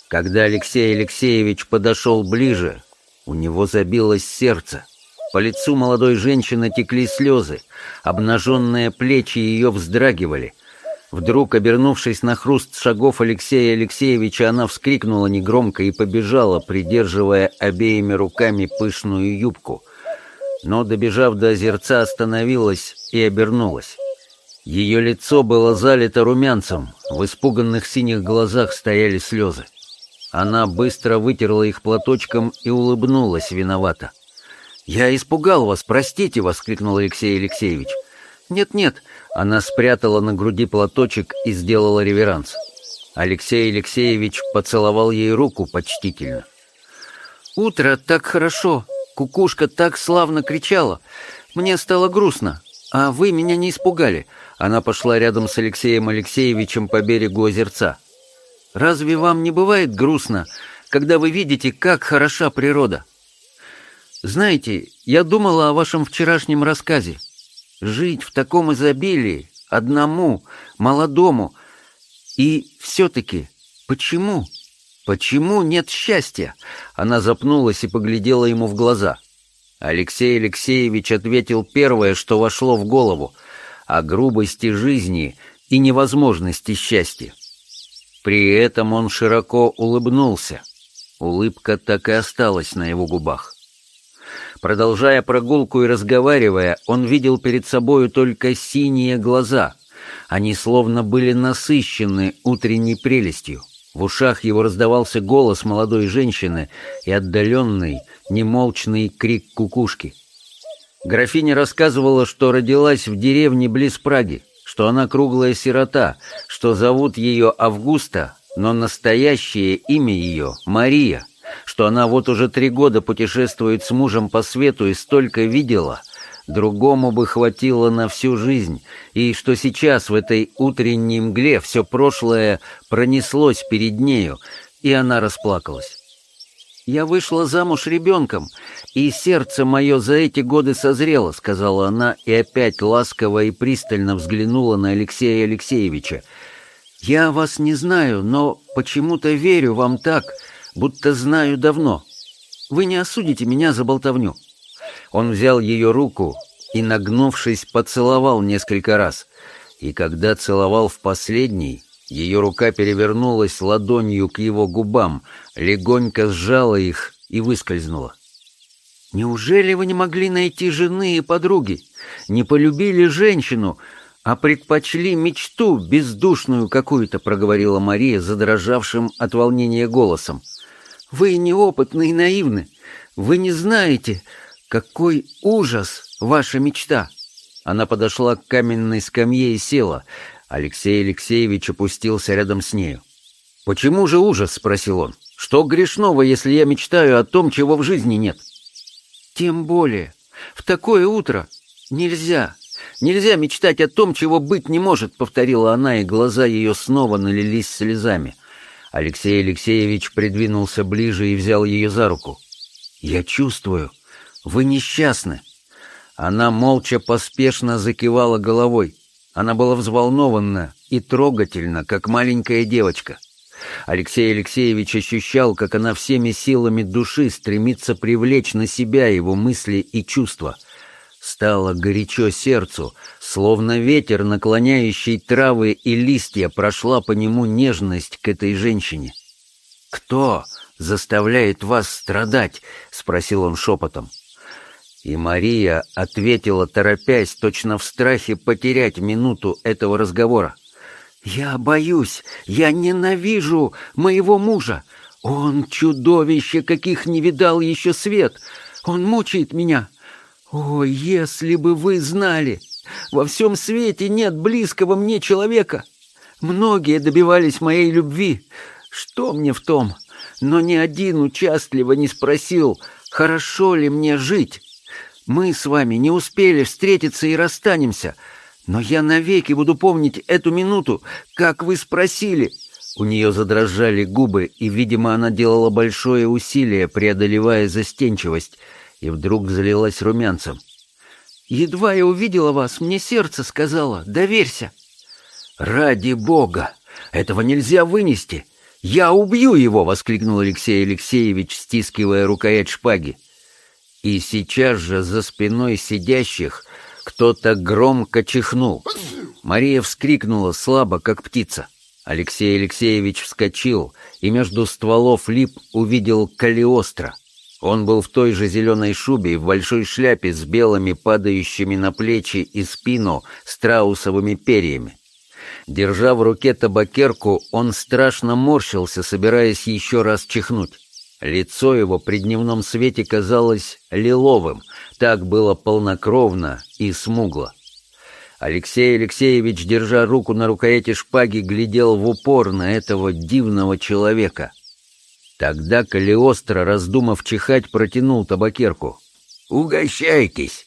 Когда Алексей Алексеевич подошел ближе, у него забилось сердце. По лицу молодой женщины текли слезы, обнаженные плечи ее вздрагивали. Вдруг, обернувшись на хруст шагов Алексея Алексеевича, она вскрикнула негромко и побежала, придерживая обеими руками пышную юбку. Но, добежав до озерца, остановилась и обернулась. Ее лицо было залито румянцем, в испуганных синих глазах стояли слезы. Она быстро вытерла их платочком и улыбнулась виновато. «Я испугал вас, простите!» — воскликнул Алексей Алексеевич. «Нет-нет!» — она спрятала на груди платочек и сделала реверанс. Алексей Алексеевич поцеловал ей руку почтительно. «Утро так хорошо! Кукушка так славно кричала! Мне стало грустно, а вы меня не испугали!» Она пошла рядом с Алексеем Алексеевичем по берегу озерца. Разве вам не бывает грустно, когда вы видите, как хороша природа? Знаете, я думала о вашем вчерашнем рассказе. Жить в таком изобилии, одному, молодому. И все-таки, почему? Почему нет счастья? Она запнулась и поглядела ему в глаза. Алексей Алексеевич ответил первое, что вошло в голову, о грубости жизни и невозможности счастья. При этом он широко улыбнулся. Улыбка так и осталась на его губах. Продолжая прогулку и разговаривая, он видел перед собою только синие глаза. Они словно были насыщены утренней прелестью. В ушах его раздавался голос молодой женщины и отдаленный, немолчный крик кукушки. Графиня рассказывала, что родилась в деревне близ Праги что она круглая сирота, что зовут ее Августа, но настоящее имя ее — Мария, что она вот уже три года путешествует с мужем по свету и столько видела, другому бы хватило на всю жизнь, и что сейчас в этой утренней мгле все прошлое пронеслось перед нею, и она расплакалась. «Я вышла замуж ребенком, и сердце мое за эти годы созрело», — сказала она, и опять ласково и пристально взглянула на Алексея Алексеевича. «Я вас не знаю, но почему-то верю вам так, будто знаю давно. Вы не осудите меня за болтовню». Он взял ее руку и, нагнувшись, поцеловал несколько раз. И когда целовал в последний, ее рука перевернулась ладонью к его губам, легонько сжала их и выскользнула. «Неужели вы не могли найти жены и подруги? Не полюбили женщину, а предпочли мечту бездушную какую-то?» — проговорила Мария, задрожавшим от волнения голосом. «Вы неопытны и наивны. Вы не знаете, какой ужас ваша мечта!» Она подошла к каменной скамье и села. Алексей Алексеевич опустился рядом с нею. «Почему же ужас?» — спросил он. «Что грешного, если я мечтаю о том, чего в жизни нет?» «Тем более. В такое утро нельзя. Нельзя мечтать о том, чего быть не может», — повторила она, и глаза ее снова налились слезами. Алексей Алексеевич придвинулся ближе и взял ее за руку. «Я чувствую, Вы несчастны!» Она молча поспешно закивала головой. Она была взволнована и трогательна, как маленькая девочка. Алексей Алексеевич ощущал, как она всеми силами души стремится привлечь на себя его мысли и чувства. Стало горячо сердцу, словно ветер, наклоняющий травы и листья, прошла по нему нежность к этой женщине. «Кто заставляет вас страдать?» — спросил он шепотом. И Мария ответила, торопясь, точно в страхе потерять минуту этого разговора. «Я боюсь, я ненавижу моего мужа. Он чудовище, каких не видал еще свет. Он мучает меня. О, если бы вы знали! Во всем свете нет близкого мне человека. Многие добивались моей любви. Что мне в том? Но ни один участливо не спросил, хорошо ли мне жить». Мы с вами не успели встретиться и расстанемся, но я навеки буду помнить эту минуту, как вы спросили». У нее задрожали губы, и, видимо, она делала большое усилие, преодолевая застенчивость, и вдруг залилась румянцем. «Едва я увидела вас, мне сердце сказала, доверься». «Ради бога! Этого нельзя вынести! Я убью его!» — воскликнул Алексей Алексеевич, стискивая рукоять шпаги. И сейчас же за спиной сидящих кто-то громко чихнул. Мария вскрикнула слабо, как птица. Алексей Алексеевич вскочил и между стволов лип увидел Калиостро. Он был в той же зеленой шубе и в большой шляпе с белыми падающими на плечи и спину страусовыми перьями. Держа в руке табакерку, он страшно морщился, собираясь еще раз чихнуть. Лицо его при дневном свете казалось лиловым, так было полнокровно и смугло. Алексей Алексеевич, держа руку на рукояти шпаги, глядел в упор на этого дивного человека. Тогда Калиостро, раздумав чихать, протянул табакерку. «Угощайтесь!»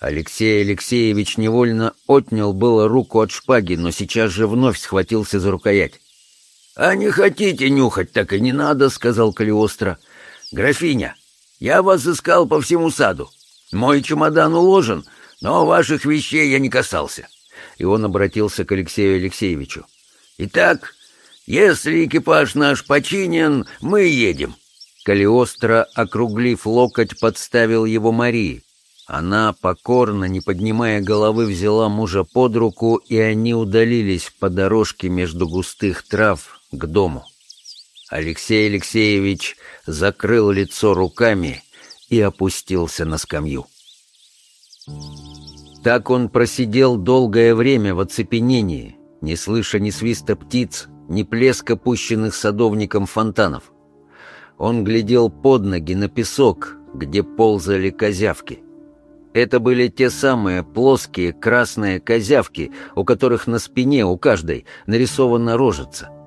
Алексей Алексеевич невольно отнял было руку от шпаги, но сейчас же вновь схватился за рукоять. «А не хотите нюхать, так и не надо», — сказал Калиостро. «Графиня, я вас искал по всему саду. Мой чемодан уложен, но ваших вещей я не касался». И он обратился к Алексею Алексеевичу. «Итак, если экипаж наш починен, мы едем». Калиостро, округлив локоть, подставил его Марии. Она, покорно, не поднимая головы, взяла мужа под руку, и они удалились по дорожке между густых трав, к дому. Алексей Алексеевич закрыл лицо руками и опустился на скамью. Так он просидел долгое время в оцепенении, не слыша ни свиста птиц, ни плеска пущенных садовником фонтанов. Он глядел под ноги на песок, где ползали козявки. Это были те самые плоские красные козявки, у которых на спине у каждой нарисована рожица —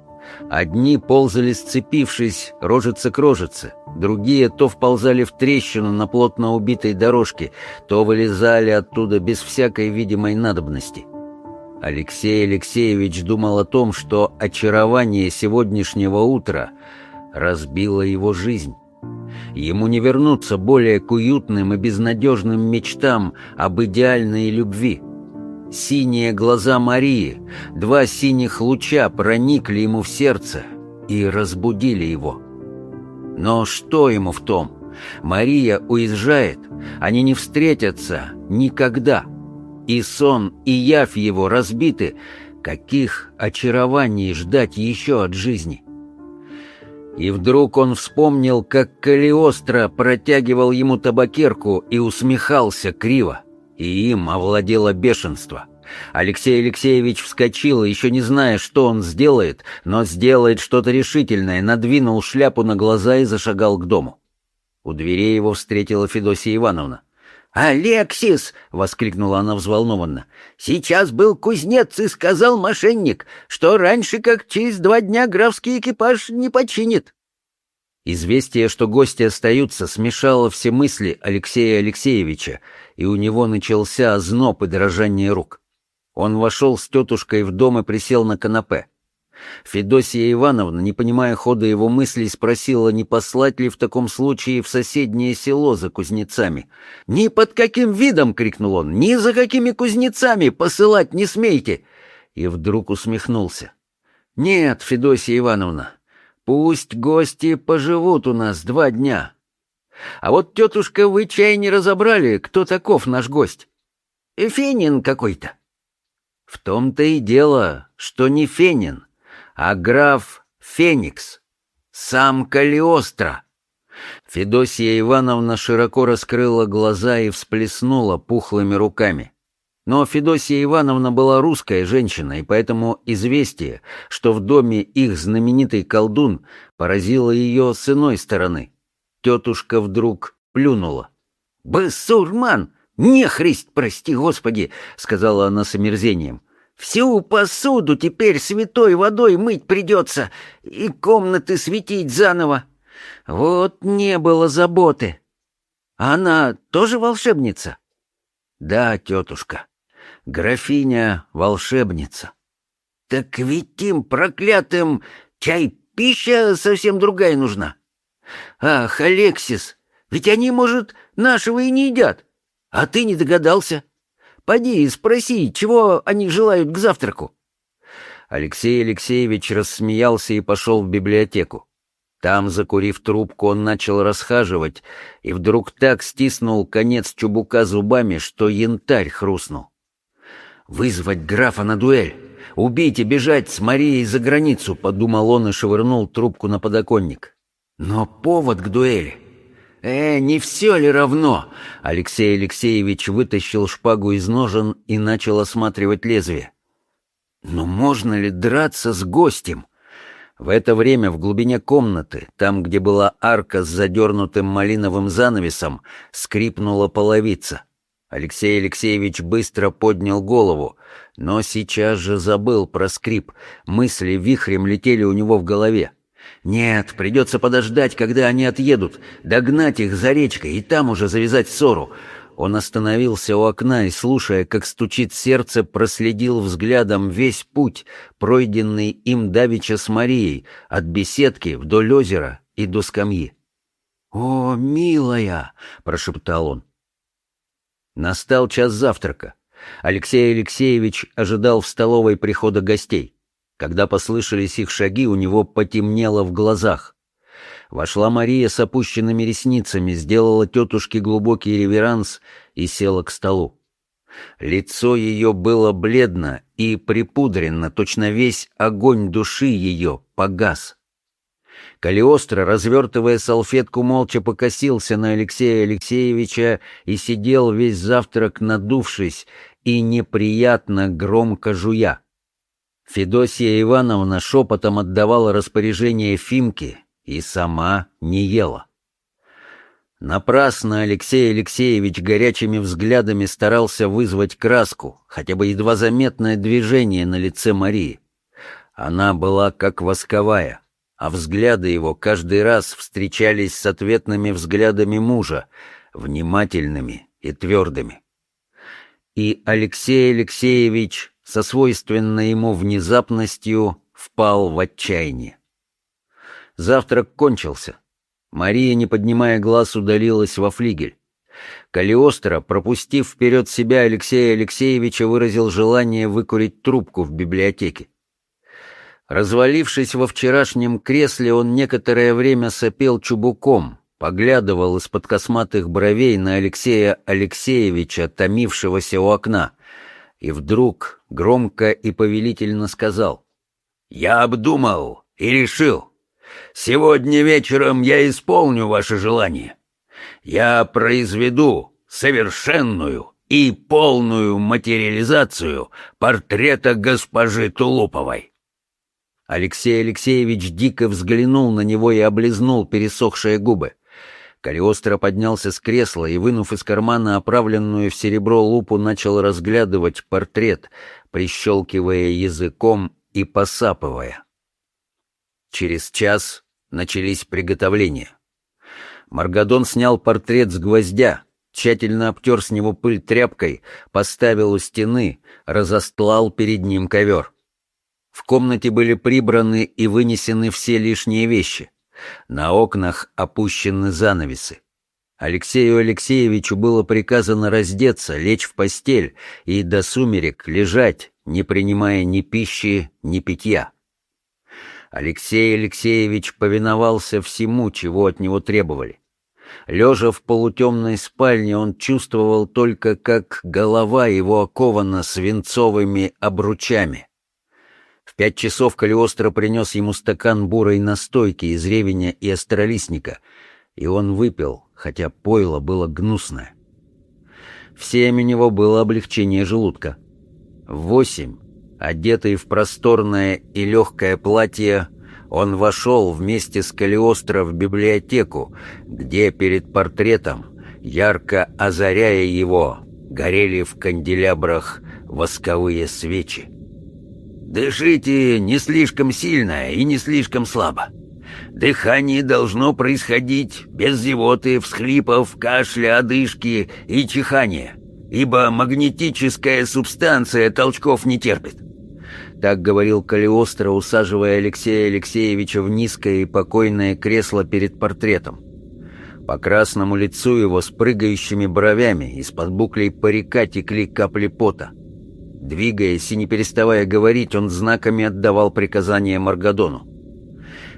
Одни ползали сцепившись, рожица к рожице, другие то вползали в трещину на плотно убитой дорожке, то вылезали оттуда без всякой видимой надобности. Алексей Алексеевич думал о том, что очарование сегодняшнего утра разбило его жизнь. Ему не вернуться более к уютным и безнадежным мечтам об идеальной любви — Синие глаза Марии, два синих луча проникли ему в сердце и разбудили его. Но что ему в том? Мария уезжает, они не встретятся никогда. И сон, и явь его разбиты. Каких очарований ждать еще от жизни? И вдруг он вспомнил, как Калиостро протягивал ему табакерку и усмехался криво и им овладело бешенство. Алексей Алексеевич вскочил, еще не зная, что он сделает, но сделает что-то решительное, надвинул шляпу на глаза и зашагал к дому. У дверей его встретила Федосия Ивановна. «Алексис!» — воскликнула она взволнованно. «Сейчас был кузнец и сказал мошенник, что раньше, как через два дня, графский экипаж не починит». Известие, что гости остаются, смешало все мысли Алексея Алексеевича, и у него начался озноб и дрожание рук. Он вошел с тетушкой в дом и присел на канапе. Федосия Ивановна, не понимая хода его мыслей, спросила, не послать ли в таком случае в соседнее село за кузнецами. «Ни под каким видом!» — крикнул он. «Ни за какими кузнецами посылать не смейте!» И вдруг усмехнулся. «Нет, Федосия Ивановна, пусть гости поживут у нас два дня. А вот, тетушка, вы чай не разобрали, кто таков наш гость? Фенин какой-то». В том-то и дело, что не Фенин, а граф Феникс, сам Калиостро. Федосия Ивановна широко раскрыла глаза и всплеснула пухлыми руками. Но Федосия Ивановна была русская женщина, и поэтому известие, что в доме их знаменитый колдун, поразило ее с иной стороны. Тетушка вдруг плюнула. «Басурман! Нехрист, прости господи!» — сказала она с омерзением. Всю посуду теперь святой водой мыть придется и комнаты светить заново. Вот не было заботы. Она тоже волшебница? Да, тетушка. Графиня-волшебница. Так ведь им проклятым чай пища совсем другая нужна. Ах, Алексис, ведь они, может, нашего и не едят. А ты не догадался. — Поди и спроси, чего они желают к завтраку. Алексей Алексеевич рассмеялся и пошел в библиотеку. Там, закурив трубку, он начал расхаживать и вдруг так стиснул конец чубука зубами, что янтарь хрустнул. «Вызвать графа на дуэль! Убить и бежать с Марией за границу!» — подумал он и швырнул трубку на подоконник. «Но повод к дуэли «Э, не все ли равно?» Алексей Алексеевич вытащил шпагу из ножен и начал осматривать лезвие. «Но можно ли драться с гостем?» В это время в глубине комнаты, там, где была арка с задернутым малиновым занавесом, скрипнула половица. Алексей Алексеевич быстро поднял голову, но сейчас же забыл про скрип. Мысли вихрем летели у него в голове. Нет, придется подождать, когда они отъедут, догнать их за речкой и там уже завязать ссору. Он остановился у окна и, слушая, как стучит сердце, проследил взглядом весь путь, пройденный им давеча с Марией, от беседки вдоль озера и до скамьи. «О, милая!» — прошептал он. Настал час завтрака. Алексей Алексеевич ожидал в столовой прихода гостей. Когда послышались их шаги, у него потемнело в глазах. Вошла Мария с опущенными ресницами, сделала тетушке глубокий реверанс и села к столу. Лицо ее было бледно и припудрено, точно весь огонь души ее погас. Калиостро, развертывая салфетку, молча покосился на Алексея Алексеевича и сидел весь завтрак надувшись и неприятно громко жуя. Федосия Ивановна шепотом отдавала распоряжение Фимке и сама не ела. Напрасно Алексей Алексеевич горячими взглядами старался вызвать краску, хотя бы едва заметное движение на лице Марии. Она была как восковая, а взгляды его каждый раз встречались с ответными взглядами мужа, внимательными и твердыми. И Алексей Алексеевич со свойственной ему внезапностью впал в отчаяние. Завтрак кончился. Мария, не поднимая глаз, удалилась во флигель. Калиостро, пропустив вперед себя Алексея Алексеевича, выразил желание выкурить трубку в библиотеке. Развалившись во вчерашнем кресле, он некоторое время сопел чубуком, поглядывал из-под косматых бровей на Алексея Алексеевича, томившегося у окна — и вдруг громко и повелительно сказал. «Я обдумал и решил. Сегодня вечером я исполню ваше желание. Я произведу совершенную и полную материализацию портрета госпожи Тулуповой». Алексей Алексеевич дико взглянул на него и облизнул пересохшие губы. Калиостро поднялся с кресла и, вынув из кармана оправленную в серебро лупу, начал разглядывать портрет, прищелкивая языком и посапывая. Через час начались приготовления. Маргадон снял портрет с гвоздя, тщательно обтер с него пыль тряпкой, поставил у стены, разостлал перед ним ковер. В комнате были прибраны и вынесены все лишние вещи. На окнах опущены занавесы. Алексею Алексеевичу было приказано раздеться, лечь в постель и до сумерек лежать, не принимая ни пищи, ни питья. Алексей Алексеевич повиновался всему, чего от него требовали. Лежа в полутемной спальне, он чувствовал только, как голова его окована свинцовыми обручами. В пять часов Калиостро принес ему стакан бурой настойки из ревеня и астролистника, и он выпил, хотя пойло было гнусное. Всем у него было облегчение желудка. В восемь, одетый в просторное и легкое платье, он вошел вместе с Калиостро в библиотеку, где перед портретом, ярко озаряя его, горели в канделябрах восковые свечи. «Дышите не слишком сильно и не слишком слабо. Дыхание должно происходить без зевоты, всхлипов, кашля, одышки и чихания, ибо магнетическая субстанция толчков не терпит. Так говорил Калиостро, усаживая Алексея Алексеевича в низкое и покойное кресло перед портретом. По красному лицу его с прыгающими бровями из-под буклей парика текли капли пота. Двигаясь и не переставая говорить, он знаками отдавал приказания Маргадону.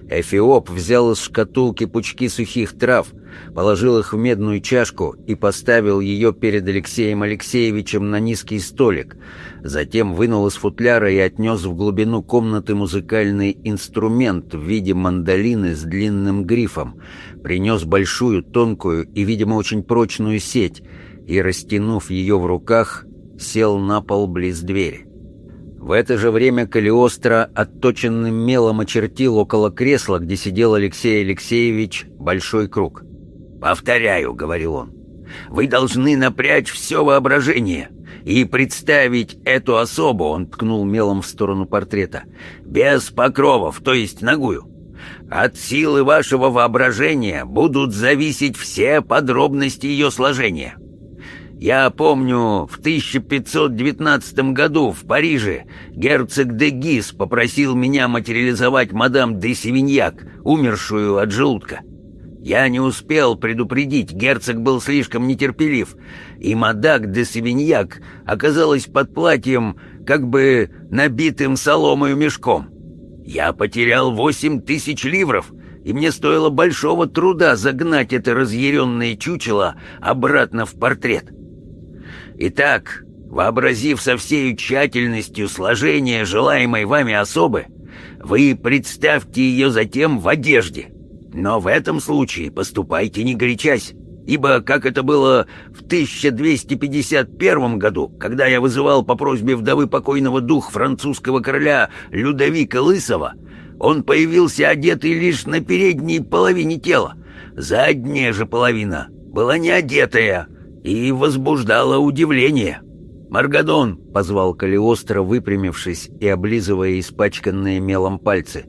Эфиоп взял из шкатулки пучки сухих трав, положил их в медную чашку и поставил ее перед Алексеем Алексеевичем на низкий столик. Затем вынул из футляра и отнес в глубину комнаты музыкальный инструмент в виде мандолины с длинным грифом, принес большую, тонкую и, видимо, очень прочную сеть и, растянув ее в руках, сел на пол близ двери. В это же время Калиостро отточенным мелом очертил около кресла, где сидел Алексей Алексеевич, большой круг. «Повторяю», — говорил он, — «вы должны напрячь все воображение и представить эту особу», — он ткнул мелом в сторону портрета, — «без покровов, то есть ногую. От силы вашего воображения будут зависеть все подробности ее сложения». Я помню, в 1519 году в Париже герцог де Гис попросил меня материализовать мадам де Севиньяк, умершую от желудка. Я не успел предупредить, герцог был слишком нетерпелив, и мадак де Севиньяк оказалась под платьем, как бы набитым соломою мешком. Я потерял восемь тысяч ливров, и мне стоило большого труда загнать это разъяренное чучело обратно в портрет. Итак, вообразив со всей тщательностью сложение желаемой вами особы, вы представьте ее затем в одежде. Но в этом случае поступайте не горячась, ибо, как это было в 1251 году, когда я вызывал по просьбе вдовы покойного дух французского короля Людовика Лысого, он появился одетый лишь на передней половине тела. Задняя же половина была не одетая, и возбуждало удивление. «Маргадон!» — позвал Калиостро, выпрямившись и облизывая испачканные мелом пальцы.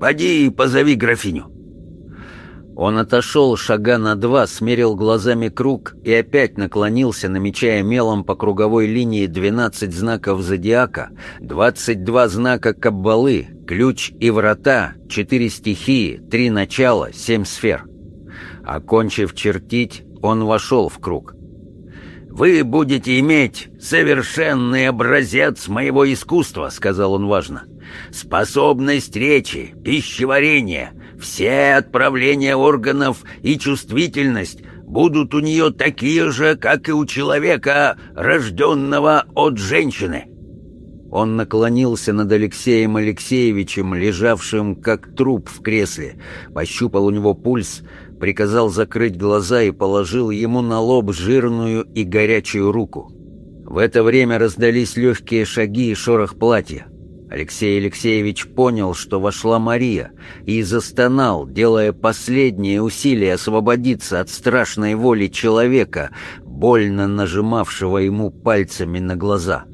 «Поди и позови графиню!» Он отошел шага на два, смерил глазами круг и опять наклонился, намечая мелом по круговой линии 12 знаков зодиака, 22 знака каббалы, ключ и врата, 4 стихии, 3 начала, 7 сфер. Окончив чертить, он вошел в круг вы будете иметь совершенный образец моего искусства», — сказал он важно. «Способность речи, пищеварения, все отправления органов и чувствительность будут у нее такие же, как и у человека, рожденного от женщины». Он наклонился над Алексеем Алексеевичем, лежавшим как труп в кресле, пощупал у него пульс, приказал закрыть глаза и положил ему на лоб жирную и горячую руку. В это время раздались легкие шаги и шорох платья. Алексей Алексеевич понял, что вошла Мария, и застонал, делая последние усилия освободиться от страшной воли человека, больно нажимавшего ему пальцами на глаза.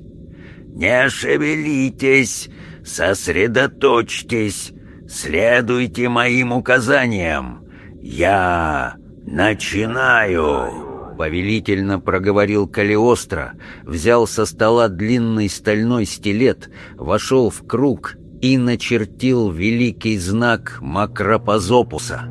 «Не шевелитесь, сосредоточьтесь, следуйте моим указаниям. «Я начинаю!» — повелительно проговорил Калиостро, взял со стола длинный стальной стилет, вошел в круг и начертил великий знак Макропозопуса.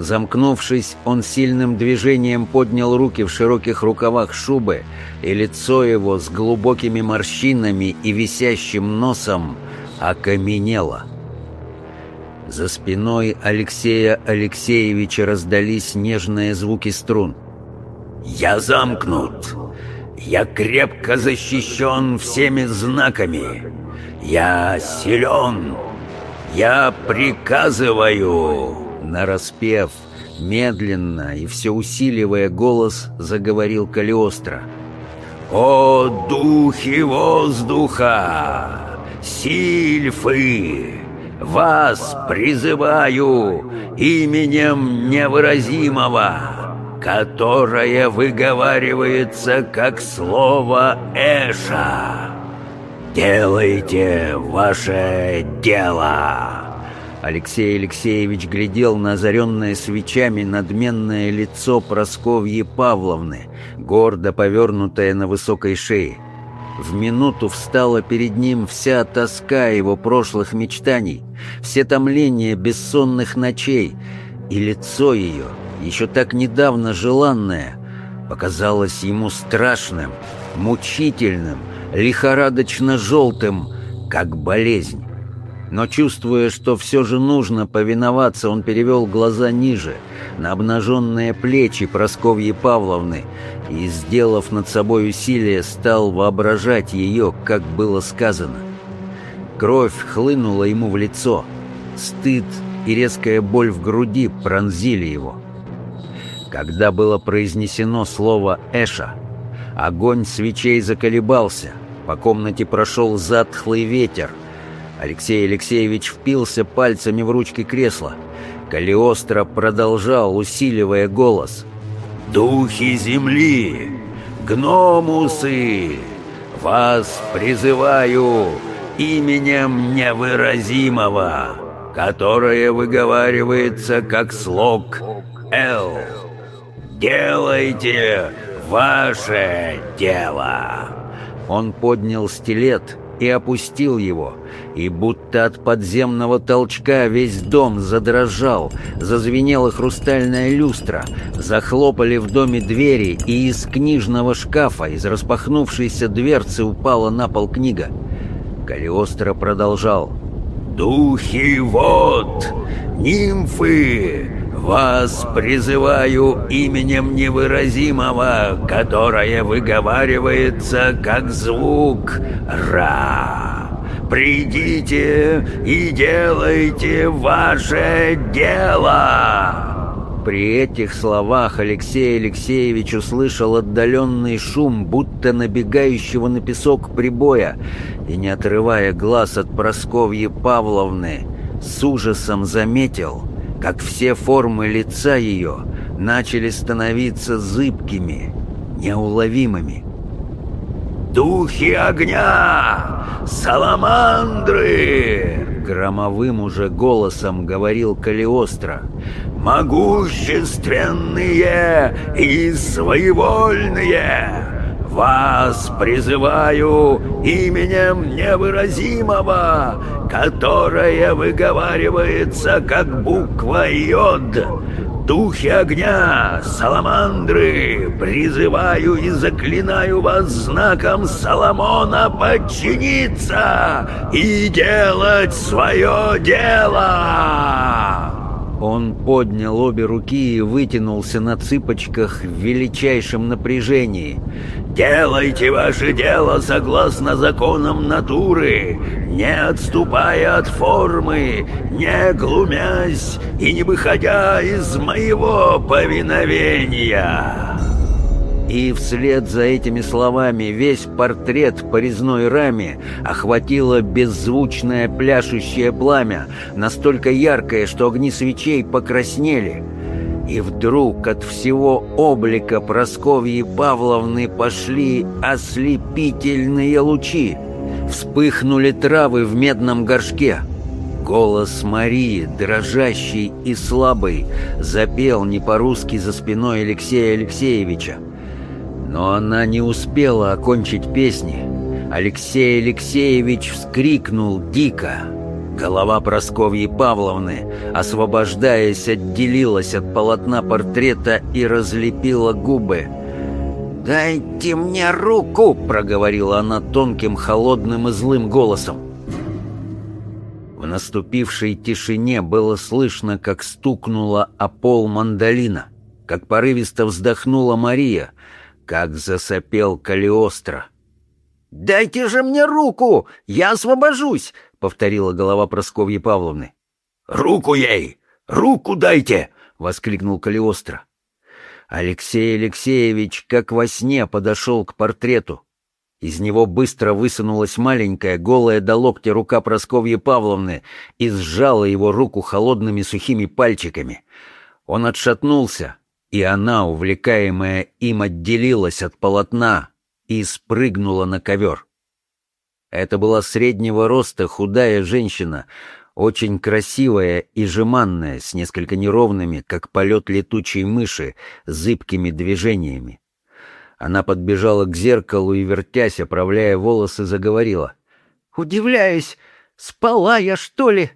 Замкнувшись, он сильным движением поднял руки в широких рукавах шубы, и лицо его с глубокими морщинами и висящим носом окаменело. За спиной Алексея Алексеевича раздались нежные звуки струн. «Я замкнут. Я крепко защищен всеми знаками. Я силен. Я приказываю!» Нараспев, медленно и все усиливая голос, заговорил Калиостро. «О, духи воздуха! Сильфы! Вас призываю именем невыразимого, которое выговаривается как слово Эша. Делайте ваше дело!» Алексей Алексеевич глядел на озаренное свечами надменное лицо Просковьи Павловны, гордо повернутое на высокой шее. В минуту встала перед ним вся тоска его прошлых мечтаний, все томления бессонных ночей, и лицо ее, еще так недавно желанное, показалось ему страшным, мучительным, лихорадочно-желтым, как болезнь. Но чувствуя, что все же нужно повиноваться, он перевел глаза ниже, на обнаженные плечи Просковьи Павловны, и, сделав над собой усилие, стал воображать ее, как было сказано. Кровь хлынула ему в лицо, стыд и резкая боль в груди пронзили его. Когда было произнесено слово «Эша», огонь свечей заколебался, по комнате прошел затхлый ветер — Алексей Алексеевич впился пальцами в ручки кресла. Калиостро продолжал, усиливая голос. «Духи земли! Гномусы! Вас призываю именем невыразимого, которое выговаривается как слог «Л». Делайте ваше дело!» Он поднял стилет и опустил его, и будто от подземного толчка весь дом задрожал, зазвенела хрустальная люстра, захлопали в доме двери, и из книжного шкафа, из распахнувшейся дверцы упала на пол книга. Калиостро продолжал. «Духи вот, нимфы, вас призываю именем невыразимого, которое выговаривается как звук «Ра». Придите и делайте ваше дело!» При этих словах Алексей Алексеевич услышал отдаленный шум, будто набегающего на песок прибоя, и, не отрывая глаз от Просковьи Павловны, с ужасом заметил — как все формы лица ее начали становиться зыбкими, неуловимыми. «Духи огня! Саламандры!» Громовым уже голосом говорил Калиостро. «Могущественные и своевольные!» Вас призываю именем невыразимого, которое выговаривается как буква «Йод». Духи огня, саламандры, призываю и заклинаю вас знаком Соломона подчиниться и делать свое дело!» Он поднял обе руки и вытянулся на цыпочках в величайшем напряжении. «Делайте ваше дело согласно законам натуры, не отступая от формы, не глумясь и не выходя из моего повиновения!» И вслед за этими словами весь портрет по резной раме охватило беззвучное пляшущее пламя, настолько яркое, что огни свечей покраснели. И вдруг от всего облика Просковьи Павловны пошли ослепительные лучи. Вспыхнули травы в медном горшке. Голос Марии, дрожащий и слабый, запел не по-русски за спиной Алексея Алексеевича. Но она не успела окончить песни. Алексей Алексеевич вскрикнул дико. Голова Просковьи Павловны, освобождаясь, отделилась от полотна портрета и разлепила губы. «Дайте мне руку!» — проговорила она тонким, холодным и злым голосом. В наступившей тишине было слышно, как стукнула о пол мандолина, как порывисто вздохнула Мария, как засопел Калиостро. «Дайте же мне руку! Я освобожусь!» — повторила голова Просковьи Павловны. «Руку ей! Руку дайте!» — воскликнул Калиостро. Алексей Алексеевич, как во сне, подошел к портрету. Из него быстро высунулась маленькая, голая до локтя рука Просковьи Павловны и сжала его руку холодными сухими пальчиками. Он отшатнулся, и она, увлекаемая им, отделилась от полотна и спрыгнула на ковер. Это была среднего роста худая женщина, очень красивая и жеманная, с несколько неровными, как полет летучей мыши, зыбкими движениями. Она подбежала к зеркалу и, вертясь, оправляя волосы, заговорила. «Удивляюсь, спала я, что ли?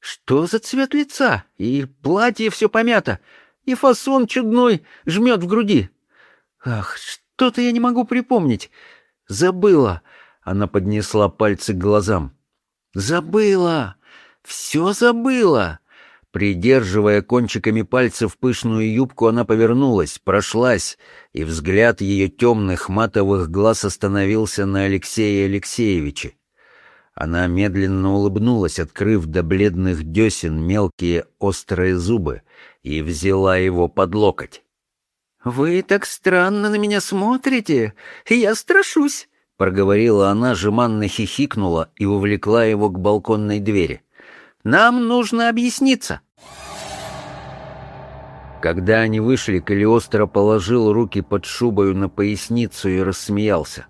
Что за цвет лица? И платье все помято, и фасон чудной жмет в груди. Ах, что-то я не могу припомнить. Забыла. Она поднесла пальцы к глазам. «Забыла! Все забыла!» Придерживая кончиками пальцев пышную юбку, она повернулась, прошлась, и взгляд ее темных матовых глаз остановился на Алексее Алексеевиче. Она медленно улыбнулась, открыв до бледных десен мелкие острые зубы, и взяла его под локоть. «Вы так странно на меня смотрите, я страшусь!» проговорила она, жеманно хихикнула и увлекла его к балконной двери. «Нам нужно объясниться». Когда они вышли, Калиостро положил руки под шубою на поясницу и рассмеялся.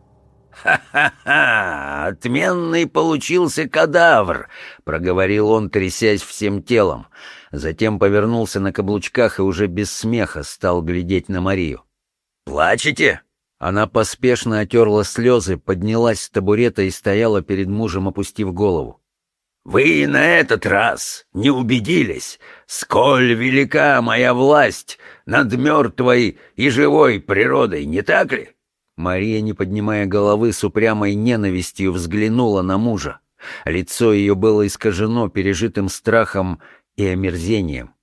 «Ха-ха-ха! Отменный получился кадавр!» — проговорил он, трясясь всем телом. Затем повернулся на каблучках и уже без смеха стал глядеть на Марию. «Плачете?» Она поспешно отерла слезы, поднялась с табурета и стояла перед мужем, опустив голову. «Вы на этот раз не убедились, сколь велика моя власть над мертвой и живой природой, не так ли?» Мария, не поднимая головы, с упрямой ненавистью взглянула на мужа. Лицо ее было искажено пережитым страхом и омерзением.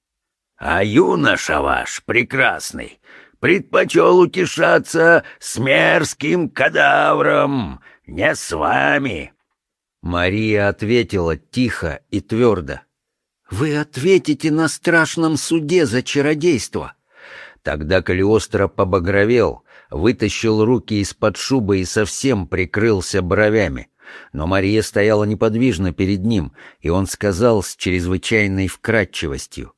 «А юноша ваш прекрасный предпочел утешаться с мерзким кадавром, не с вами». Мария ответила тихо и твердо. «Вы ответите на страшном суде за чародейство». Тогда Калиостро побагровел, вытащил руки из-под шубы и совсем прикрылся бровями. Но Мария стояла неподвижно перед ним, и он сказал с чрезвычайной вкрадчивостью.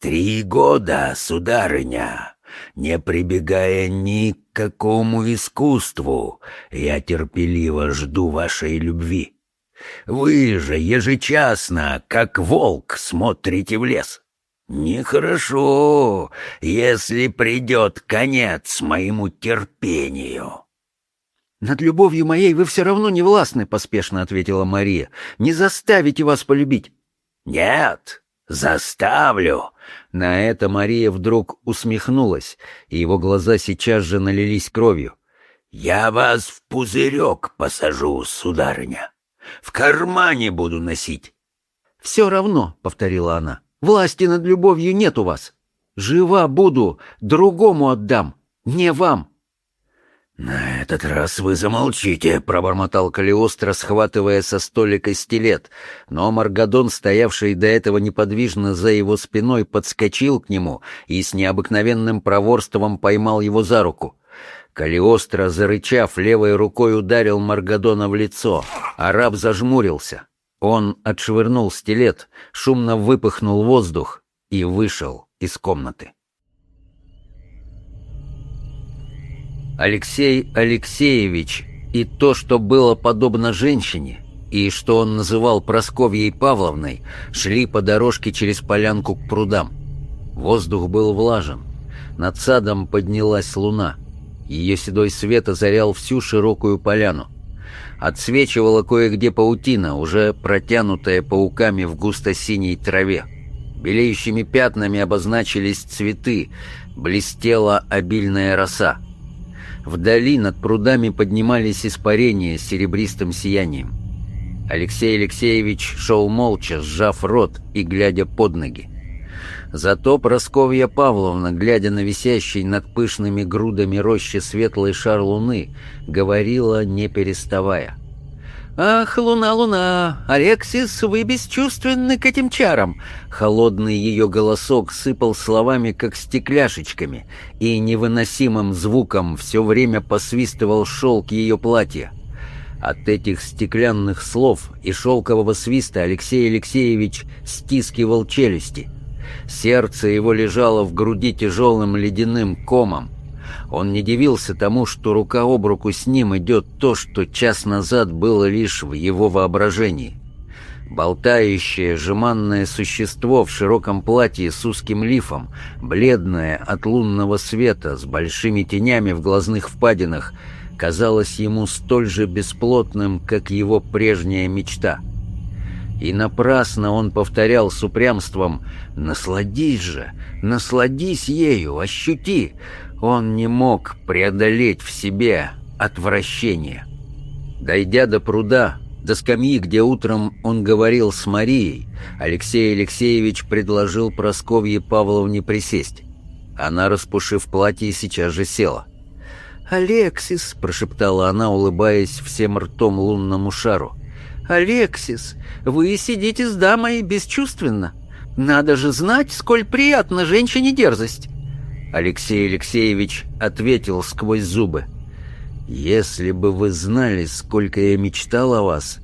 «Три года, сударыня, не прибегая ни к какому искусству, я терпеливо жду вашей любви. Вы же ежечасно, как волк, смотрите в лес. Нехорошо, если придет конец моему терпению». «Над любовью моей вы все равно не властны», — поспешно ответила Мария. «Не заставите вас полюбить». «Нет, заставлю. На это Мария вдруг усмехнулась, и его глаза сейчас же налились кровью. «Я вас в пузырек посажу, сударыня. В кармане буду носить». «Все равно», — повторила она, — «власти над любовью нет у вас. Жива буду, другому отдам, не вам». «На этот раз вы замолчите», — пробормотал Калиостро, схватывая со столика стилет, но Маргадон, стоявший до этого неподвижно за его спиной, подскочил к нему и с необыкновенным проворством поймал его за руку. Калиостро, зарычав, левой рукой ударил Маргадона в лицо. Араб зажмурился. Он отшвырнул стилет, шумно выпыхнул воздух и вышел из комнаты. Алексей Алексеевич и то, что было подобно женщине, и что он называл Просковьей Павловной, шли по дорожке через полянку к прудам. Воздух был влажен. Над садом поднялась луна. Ее седой свет озарял всю широкую поляну. Отсвечивала кое-где паутина, уже протянутая пауками в густо-синей траве. Белеющими пятнами обозначились цветы, блестела обильная роса. Вдали над прудами поднимались испарения с серебристым сиянием. Алексей Алексеевич шел молча, сжав рот и глядя под ноги. Зато Просковья Павловна, глядя на висящий над пышными грудами рощи светлый шар луны, говорила, не переставая. «Ах, луна, луна! Алексис, вы бесчувственны к этим чарам!» Холодный ее голосок сыпал словами, как стекляшечками, и невыносимым звуком все время посвистывал шелк ее платья. От этих стеклянных слов и шелкового свиста Алексей Алексеевич стискивал челюсти. Сердце его лежало в груди тяжелым ледяным комом. Он не дивился тому, что рука об руку с ним идет то, что час назад было лишь в его воображении. Болтающее, жеманное существо в широком платье с узким лифом, бледное от лунного света, с большими тенями в глазных впадинах — казалось ему столь же бесплотным, как его прежняя мечта. И напрасно он повторял с упрямством «Насладись же, насладись ею, ощути!» Он не мог преодолеть в себе отвращение. Дойдя до пруда, до скамьи, где утром он говорил с Марией, Алексей Алексеевич предложил Просковье Павловне присесть. Она, распушив платье, сейчас же села. «Алексис!» — прошептала она, улыбаясь всем ртом лунному шару. «Алексис, вы сидите с дамой бесчувственно. Надо же знать, сколь приятна женщине дерзость!» Алексей Алексеевич ответил сквозь зубы. «Если бы вы знали, сколько я мечтал о вас,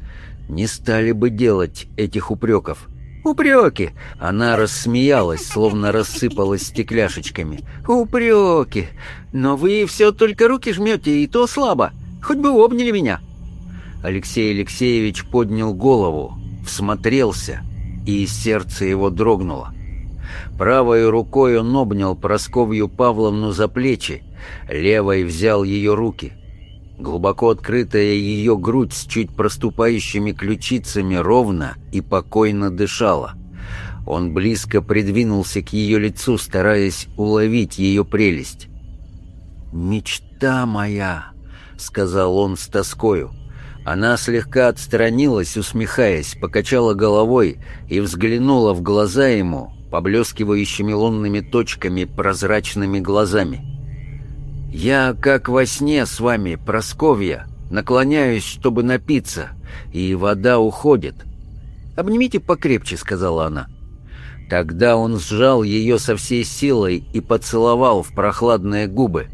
не стали бы делать этих упреков. «Упреки!» Она рассмеялась, словно рассыпалась стекляшечками. «Упреки! Но вы все только руки жмете, и то слабо. Хоть бы обняли меня!» Алексей Алексеевич поднял голову, всмотрелся, и сердце его дрогнуло. Правой рукой он обнял Просковью Павловну за плечи, левой взял ее руки — Глубоко открытая ее грудь с чуть проступающими ключицами ровно и покойно дышала. Он близко придвинулся к ее лицу, стараясь уловить ее прелесть. «Мечта моя!» — сказал он с тоскою. Она слегка отстранилась, усмехаясь, покачала головой и взглянула в глаза ему, поблескивающими лунными точками прозрачными глазами. «Я, как во сне с вами, Просковья, наклоняюсь, чтобы напиться, и вода уходит. Обнимите покрепче», — сказала она. Тогда он сжал ее со всей силой и поцеловал в прохладные губы,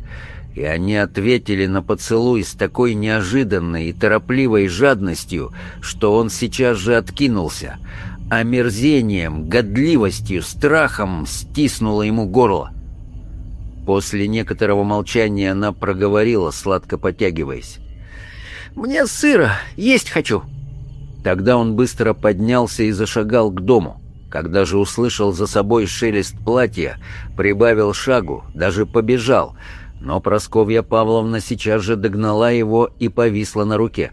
и они ответили на поцелуй с такой неожиданной и торопливой жадностью, что он сейчас же откинулся, омерзением, годливостью, страхом стиснуло ему горло. После некоторого молчания она проговорила, сладко потягиваясь. «Мне сыро, есть хочу». Тогда он быстро поднялся и зашагал к дому. Когда же услышал за собой шелест платья, прибавил шагу, даже побежал, но Просковья Павловна сейчас же догнала его и повисла на руке.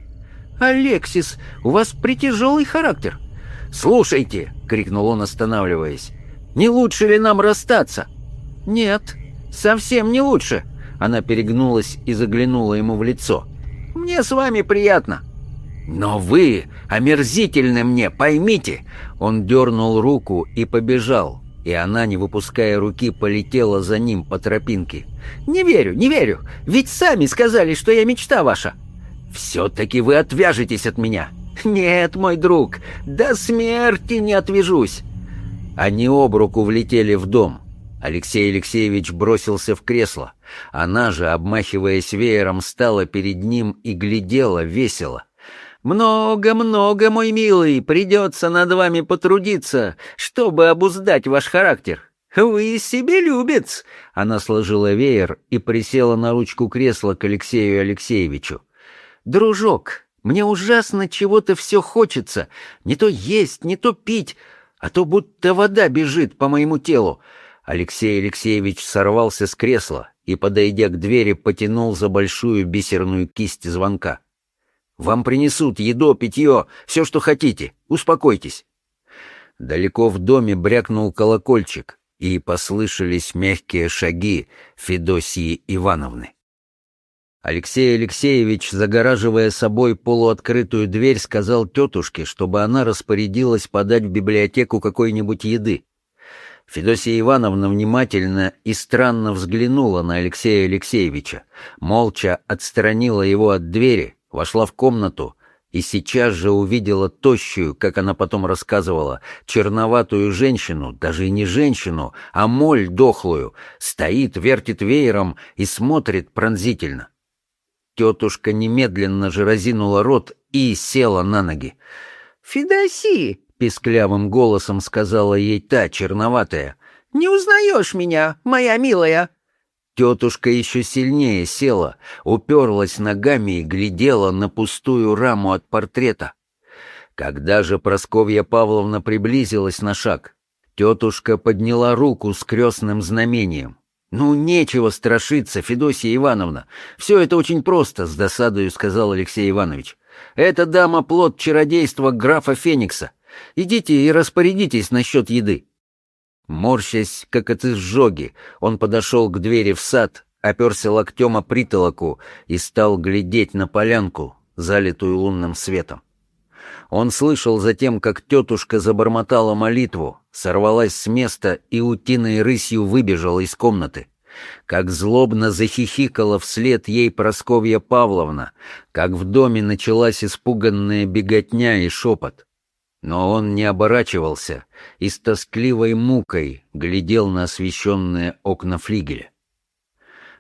«Алексис, у вас притяжелый характер». «Слушайте!» — крикнул он, останавливаясь. «Не лучше ли нам расстаться?» «Нет», «Совсем не лучше!» Она перегнулась и заглянула ему в лицо. «Мне с вами приятно!» «Но вы омерзительны мне, поймите!» Он дернул руку и побежал, и она, не выпуская руки, полетела за ним по тропинке. «Не верю, не верю! Ведь сами сказали, что я мечта ваша!» «Все-таки вы отвяжетесь от меня!» «Нет, мой друг, до смерти не отвяжусь!» Они об руку влетели в дом. Алексей Алексеевич бросился в кресло. Она же, обмахиваясь веером, стала перед ним и глядела весело. «Много-много, мой милый, придется над вами потрудиться, чтобы обуздать ваш характер. Вы себе любец!» Она сложила веер и присела на ручку кресла к Алексею Алексеевичу. «Дружок, мне ужасно чего-то все хочется. Не то есть, не то пить, а то будто вода бежит по моему телу. Алексей Алексеевич сорвался с кресла и, подойдя к двери, потянул за большую бисерную кисть звонка. Вам принесут еду, питье, все, что хотите. Успокойтесь». Далеко в доме брякнул колокольчик, и послышались мягкие шаги Федосии Ивановны. Алексей Алексеевич, загораживая собой полуоткрытую дверь, сказал тетушке, чтобы она распорядилась подать в библиотеку какой-нибудь еды. Федосия Ивановна внимательно и странно взглянула на Алексея Алексеевича, молча отстранила его от двери, вошла в комнату и сейчас же увидела тощую, как она потом рассказывала, черноватую женщину, даже не женщину, а моль дохлую, стоит, вертит веером и смотрит пронзительно. Тетушка немедленно же разинула рот и села на ноги. «Федоси!» — писклявым голосом сказала ей та, черноватая. «Не узнаешь меня, моя милая?» Тетушка еще сильнее села, уперлась ногами и глядела на пустую раму от портрета. Когда же Просковья Павловна приблизилась на шаг, тетушка подняла руку с крестным знамением. «Ну, нечего страшиться, Федосия Ивановна. Все это очень просто», — с досадою сказал Алексей Иванович. «Эта дама — плод чародейства графа Феникса. Идите и распорядитесь насчет еды». Морщась, как от изжоги, он подошел к двери в сад, оперся локтем о притолоку и стал глядеть на полянку, залитую лунным светом. Он слышал затем, как тетушка забормотала молитву, сорвалась с места и утиной рысью выбежала из комнаты. Как злобно захихикала вслед ей Просковья Павловна, как в доме началась испуганная беготня и шепот. Но он не оборачивался и с тоскливой мукой глядел на освещенные окна флигеля.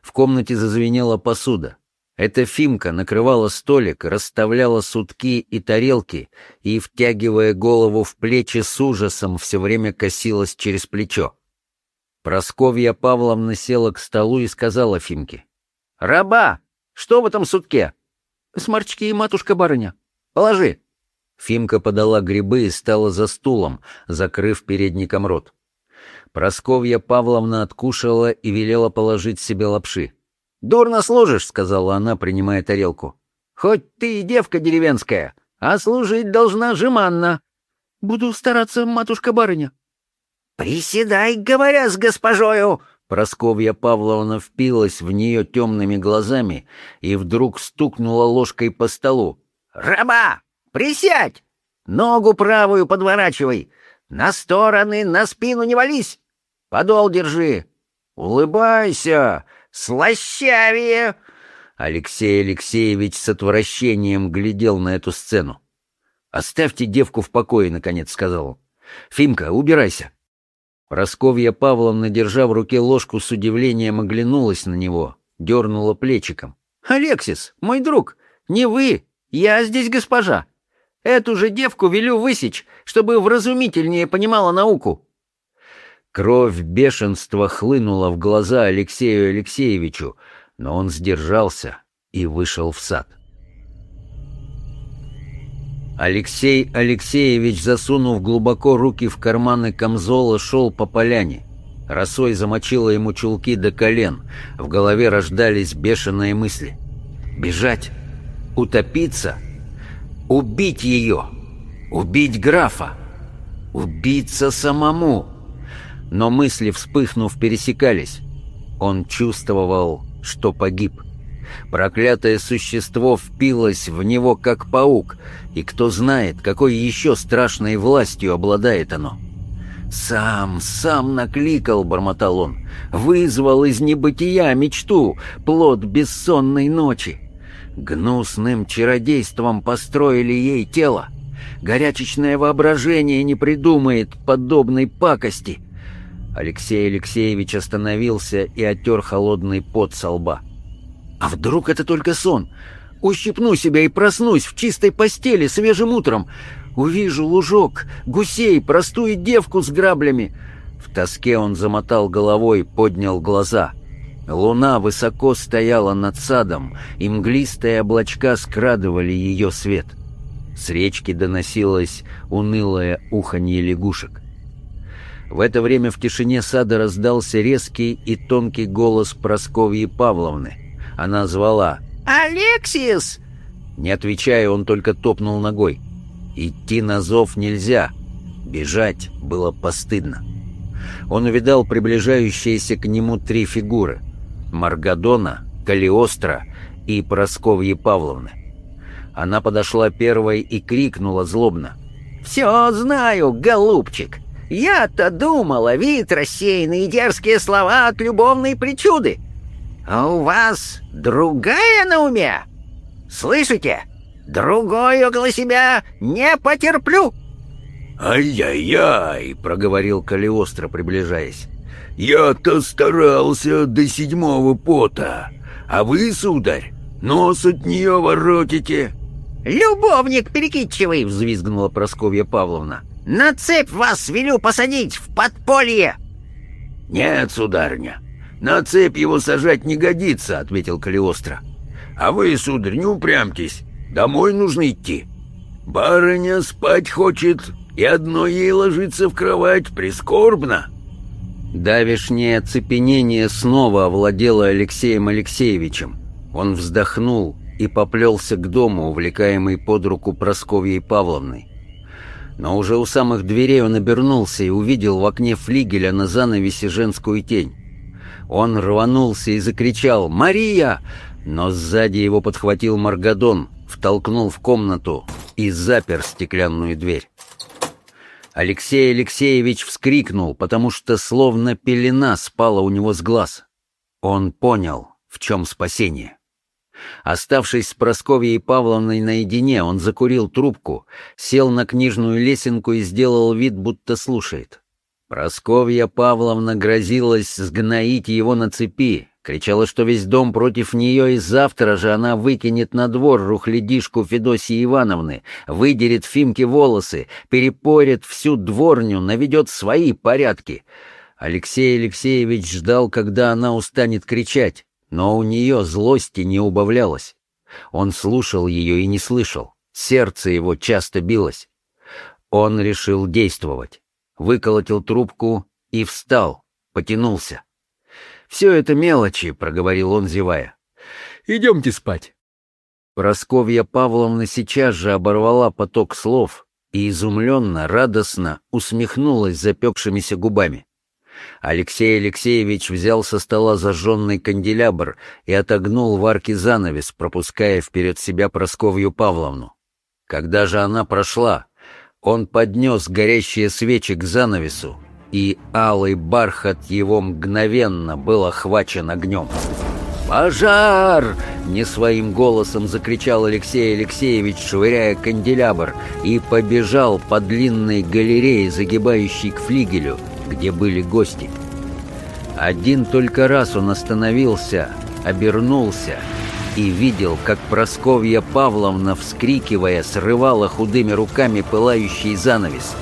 В комнате зазвенела посуда. Эта Фимка накрывала столик, расставляла сутки и тарелки и, втягивая голову в плечи с ужасом, все время косилась через плечо. Просковья Павловна села к столу и сказала Фимке. «Раба! Что в этом сутке?» «Сморчки и матушка-барыня. Положи!» Фимка подала грибы и стала за стулом, закрыв передником рот. Просковья Павловна откушала и велела положить себе лапши. «Дурно служишь», — сказала она, принимая тарелку. «Хоть ты и девка деревенская, а служить должна жеманно». «Буду стараться, матушка-барыня». «Приседай, говоря с госпожою!» Просковья Павловна впилась в нее темными глазами и вдруг стукнула ложкой по столу. «Раба, Присядь! Ногу правую подворачивай! На стороны, на спину не вались! Подол держи! Улыбайся! Слащавее!» Алексей Алексеевич с отвращением глядел на эту сцену. «Оставьте девку в покое», — наконец сказал он. «Фимка, убирайся». Просковья Павловна, держа в руке ложку, с удивлением оглянулась на него, дернула плечиком. «Алексис, мой друг, не вы, я здесь госпожа. Эту же девку велю высечь, чтобы вразумительнее понимала науку». Кровь бешенства хлынула в глаза Алексею Алексеевичу, но он сдержался и вышел в сад. Алексей Алексеевич, засунув глубоко руки в карманы камзола, шел по поляне. Росой замочила ему чулки до колен, в голове рождались бешеные мысли. «Бежать? Утопиться?» Убить ее! Убить графа! Убиться самому! Но мысли, вспыхнув, пересекались. Он чувствовал, что погиб. Проклятое существо впилось в него, как паук, и кто знает, какой еще страшной властью обладает оно. «Сам, сам накликал», — бормотал он, — «вызвал из небытия мечту, плод бессонной ночи. Гнусным чародейством построили ей тело. Горячечное воображение не придумает подобной пакости. Алексей Алексеевич остановился и оттер холодный пот со лба. «А вдруг это только сон? Ущипну себя и проснусь в чистой постели свежим утром. Увижу лужок, гусей, простую девку с граблями». В тоске он замотал головой, поднял глаза — Луна высоко стояла над садом, и мглистые облачка скрадывали ее свет. С речки доносилось унылое уханье лягушек. В это время в тишине сада раздался резкий и тонкий голос Просковьи Павловны. Она звала «Алексис!» Не отвечая, он только топнул ногой. Идти на зов нельзя. Бежать было постыдно. Он увидал приближающиеся к нему три фигуры — Маргадона, Калиостро и Просковьи Павловны. Она подошла первой и крикнула злобно. «Все знаю, голубчик! Я-то думала, вид рассеянный и дерзкие слова от любовной причуды. А у вас другая на уме? Слышите? Другой около себя не потерплю!» «Ай-яй-яй!» — проговорил Калиостро, приближаясь. «Я-то старался до седьмого пота, а вы, сударь, нос от нее воротите!» «Любовник перекидчивый!» — взвизгнула Просковья Павловна. «На цепь вас велю посадить в подполье!» «Нет, сударня, на цепь его сажать не годится», — ответил Калиостро. «А вы, сударь, не упрямьтесь, домой нужно идти. Барыня спать хочет, и одно ей ложиться в кровать прискорбно». Давишнее оцепенение снова овладело Алексеем Алексеевичем. Он вздохнул и поплелся к дому, увлекаемый под руку Просковьей Павловной. Но уже у самых дверей он обернулся и увидел в окне флигеля на занавесе женскую тень. Он рванулся и закричал «Мария!», но сзади его подхватил Маргадон, втолкнул в комнату и запер стеклянную дверь. Алексей Алексеевич вскрикнул, потому что словно пелена спала у него с глаз. Он понял, в чем спасение. Оставшись с Просковьей Павловной наедине, он закурил трубку, сел на книжную лесенку и сделал вид, будто слушает. Просковья Павловна грозилась сгноить его на цепи, кричала, что весь дом против нее, и завтра же она выкинет на двор рухлядишку Федосии Ивановны, выдерет Фимке волосы, перепорит всю дворню, наведет свои порядки. Алексей Алексеевич ждал, когда она устанет кричать, но у нее злости не убавлялось. Он слушал ее и не слышал, сердце его часто билось. Он решил действовать выколотил трубку и встал, потянулся. «Все это мелочи», — проговорил он, зевая. «Идемте спать». Просковья Павловна сейчас же оборвала поток слов и изумленно, радостно усмехнулась запекшимися губами. Алексей Алексеевич взял со стола зажженный канделябр и отогнул в арке занавес, пропуская вперед себя Просковью Павловну. Когда же она прошла, он поднес горящие свечи к занавесу, и алый бархат его мгновенно был охвачен огнем. «Пожар!» — не своим голосом закричал Алексей Алексеевич, швыряя канделябр, и побежал по длинной галерее, загибающей к флигелю, где были гости. Один только раз он остановился, обернулся — и видел, как Просковья Павловна, вскрикивая, срывала худыми руками пылающий занавес.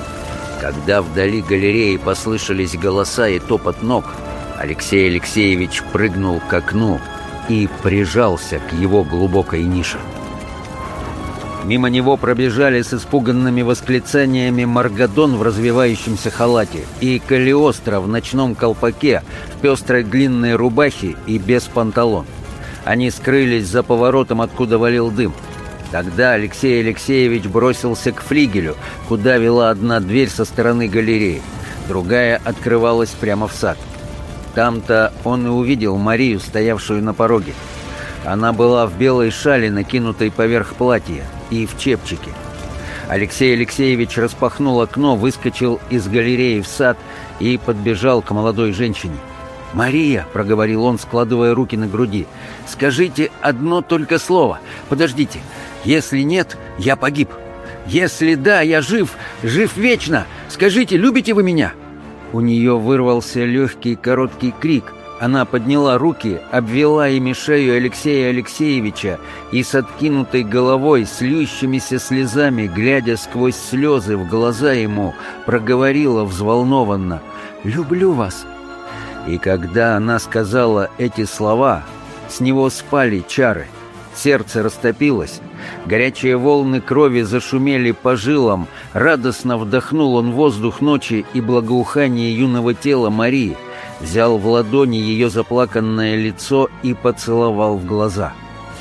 Когда вдали галереи послышались голоса и топот ног, Алексей Алексеевич прыгнул к окну и прижался к его глубокой нише. Мимо него пробежали с испуганными восклицаниями Маргадон в развивающемся халате и Калиостро в ночном колпаке, в пестрой длинной рубахе и без панталон. Они скрылись за поворотом, откуда валил дым. Тогда Алексей Алексеевич бросился к флигелю, куда вела одна дверь со стороны галереи, другая открывалась прямо в сад. Там-то он и увидел Марию, стоявшую на пороге. Она была в белой шале, накинутой поверх платья, и в чепчике. Алексей Алексеевич распахнул окно, выскочил из галереи в сад и подбежал к молодой женщине. «Мария», — проговорил он, складывая руки на груди, — «скажите одно только слово. Подождите. Если нет, я погиб. Если да, я жив, жив вечно. Скажите, любите вы меня?» У нее вырвался легкий короткий крик. Она подняла руки, обвела ими шею Алексея Алексеевича и с откинутой головой, с льющимися слезами, глядя сквозь слезы в глаза ему, проговорила взволнованно. «Люблю вас, и когда она сказала эти слова, с него спали чары. Сердце растопилось, горячие волны крови зашумели по жилам, радостно вдохнул он воздух ночи и благоухание юного тела Марии, взял в ладони ее заплаканное лицо и поцеловал в глаза.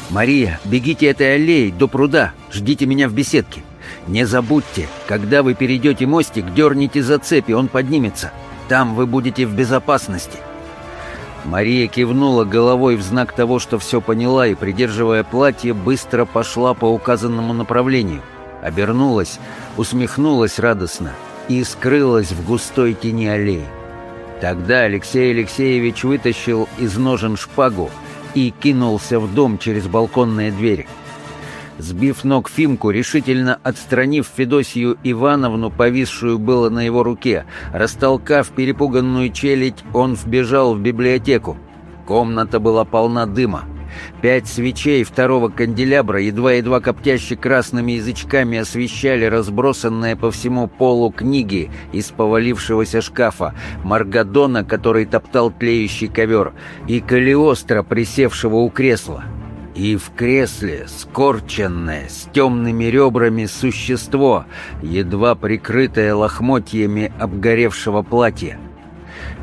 «Мария, бегите этой аллеей до пруда, ждите меня в беседке. Не забудьте, когда вы перейдете мостик, дерните за цепи, он поднимется. Там вы будете в безопасности». Мария кивнула головой в знак того, что все поняла, и, придерживая платье, быстро пошла по указанному направлению. Обернулась, усмехнулась радостно и скрылась в густой тени аллеи. Тогда Алексей Алексеевич вытащил из ножен шпагу и кинулся в дом через балконные двери. Сбив ног Фимку, решительно отстранив Федосию Ивановну, повисшую было на его руке, растолкав перепуганную челядь, он вбежал в библиотеку. Комната была полна дыма. Пять свечей второго канделябра, едва-едва коптяще красными язычками освещали разбросанные по всему полу книги из повалившегося шкафа, Маргадона, который топтал тлеющий ковер, и Калиостро, присевшего у кресла. И в кресле, скорченное, с темными ребрами существо, едва прикрытое лохмотьями обгоревшего платья.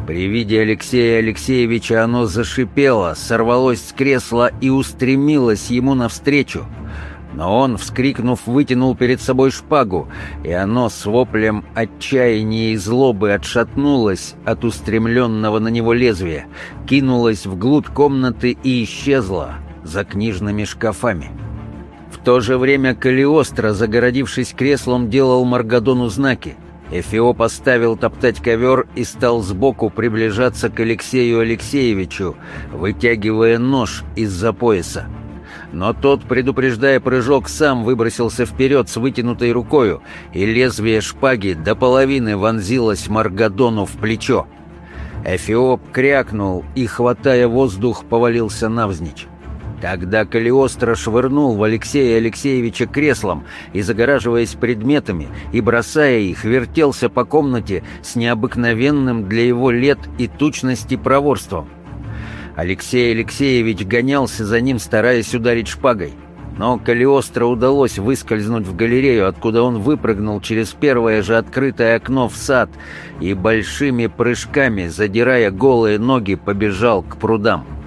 При виде Алексея Алексеевича оно зашипело, сорвалось с кресла и устремилось ему навстречу. Но он, вскрикнув, вытянул перед собой шпагу, и оно с воплем отчаяния и злобы отшатнулось от устремленного на него лезвия, кинулось вглубь комнаты и исчезло за книжными шкафами. В то же время Калиостро, загородившись креслом, делал Маргадону знаки — Эфиоп оставил топтать ковер и стал сбоку приближаться к Алексею Алексеевичу, вытягивая нож из-за пояса. Но тот, предупреждая прыжок, сам выбросился вперед с вытянутой рукою, и лезвие шпаги до половины вонзилось Маргадону в плечо. Эфиоп крякнул и, хватая воздух, повалился навзничь. Тогда Калиостро швырнул в Алексея Алексеевича креслом и, загораживаясь предметами и бросая их, вертелся по комнате с необыкновенным для его лет и тучности проворством. Алексей Алексеевич гонялся за ним, стараясь ударить шпагой. Но Калиостро удалось выскользнуть в галерею, откуда он выпрыгнул через первое же открытое окно в сад и большими прыжками, задирая голые ноги, побежал к прудам.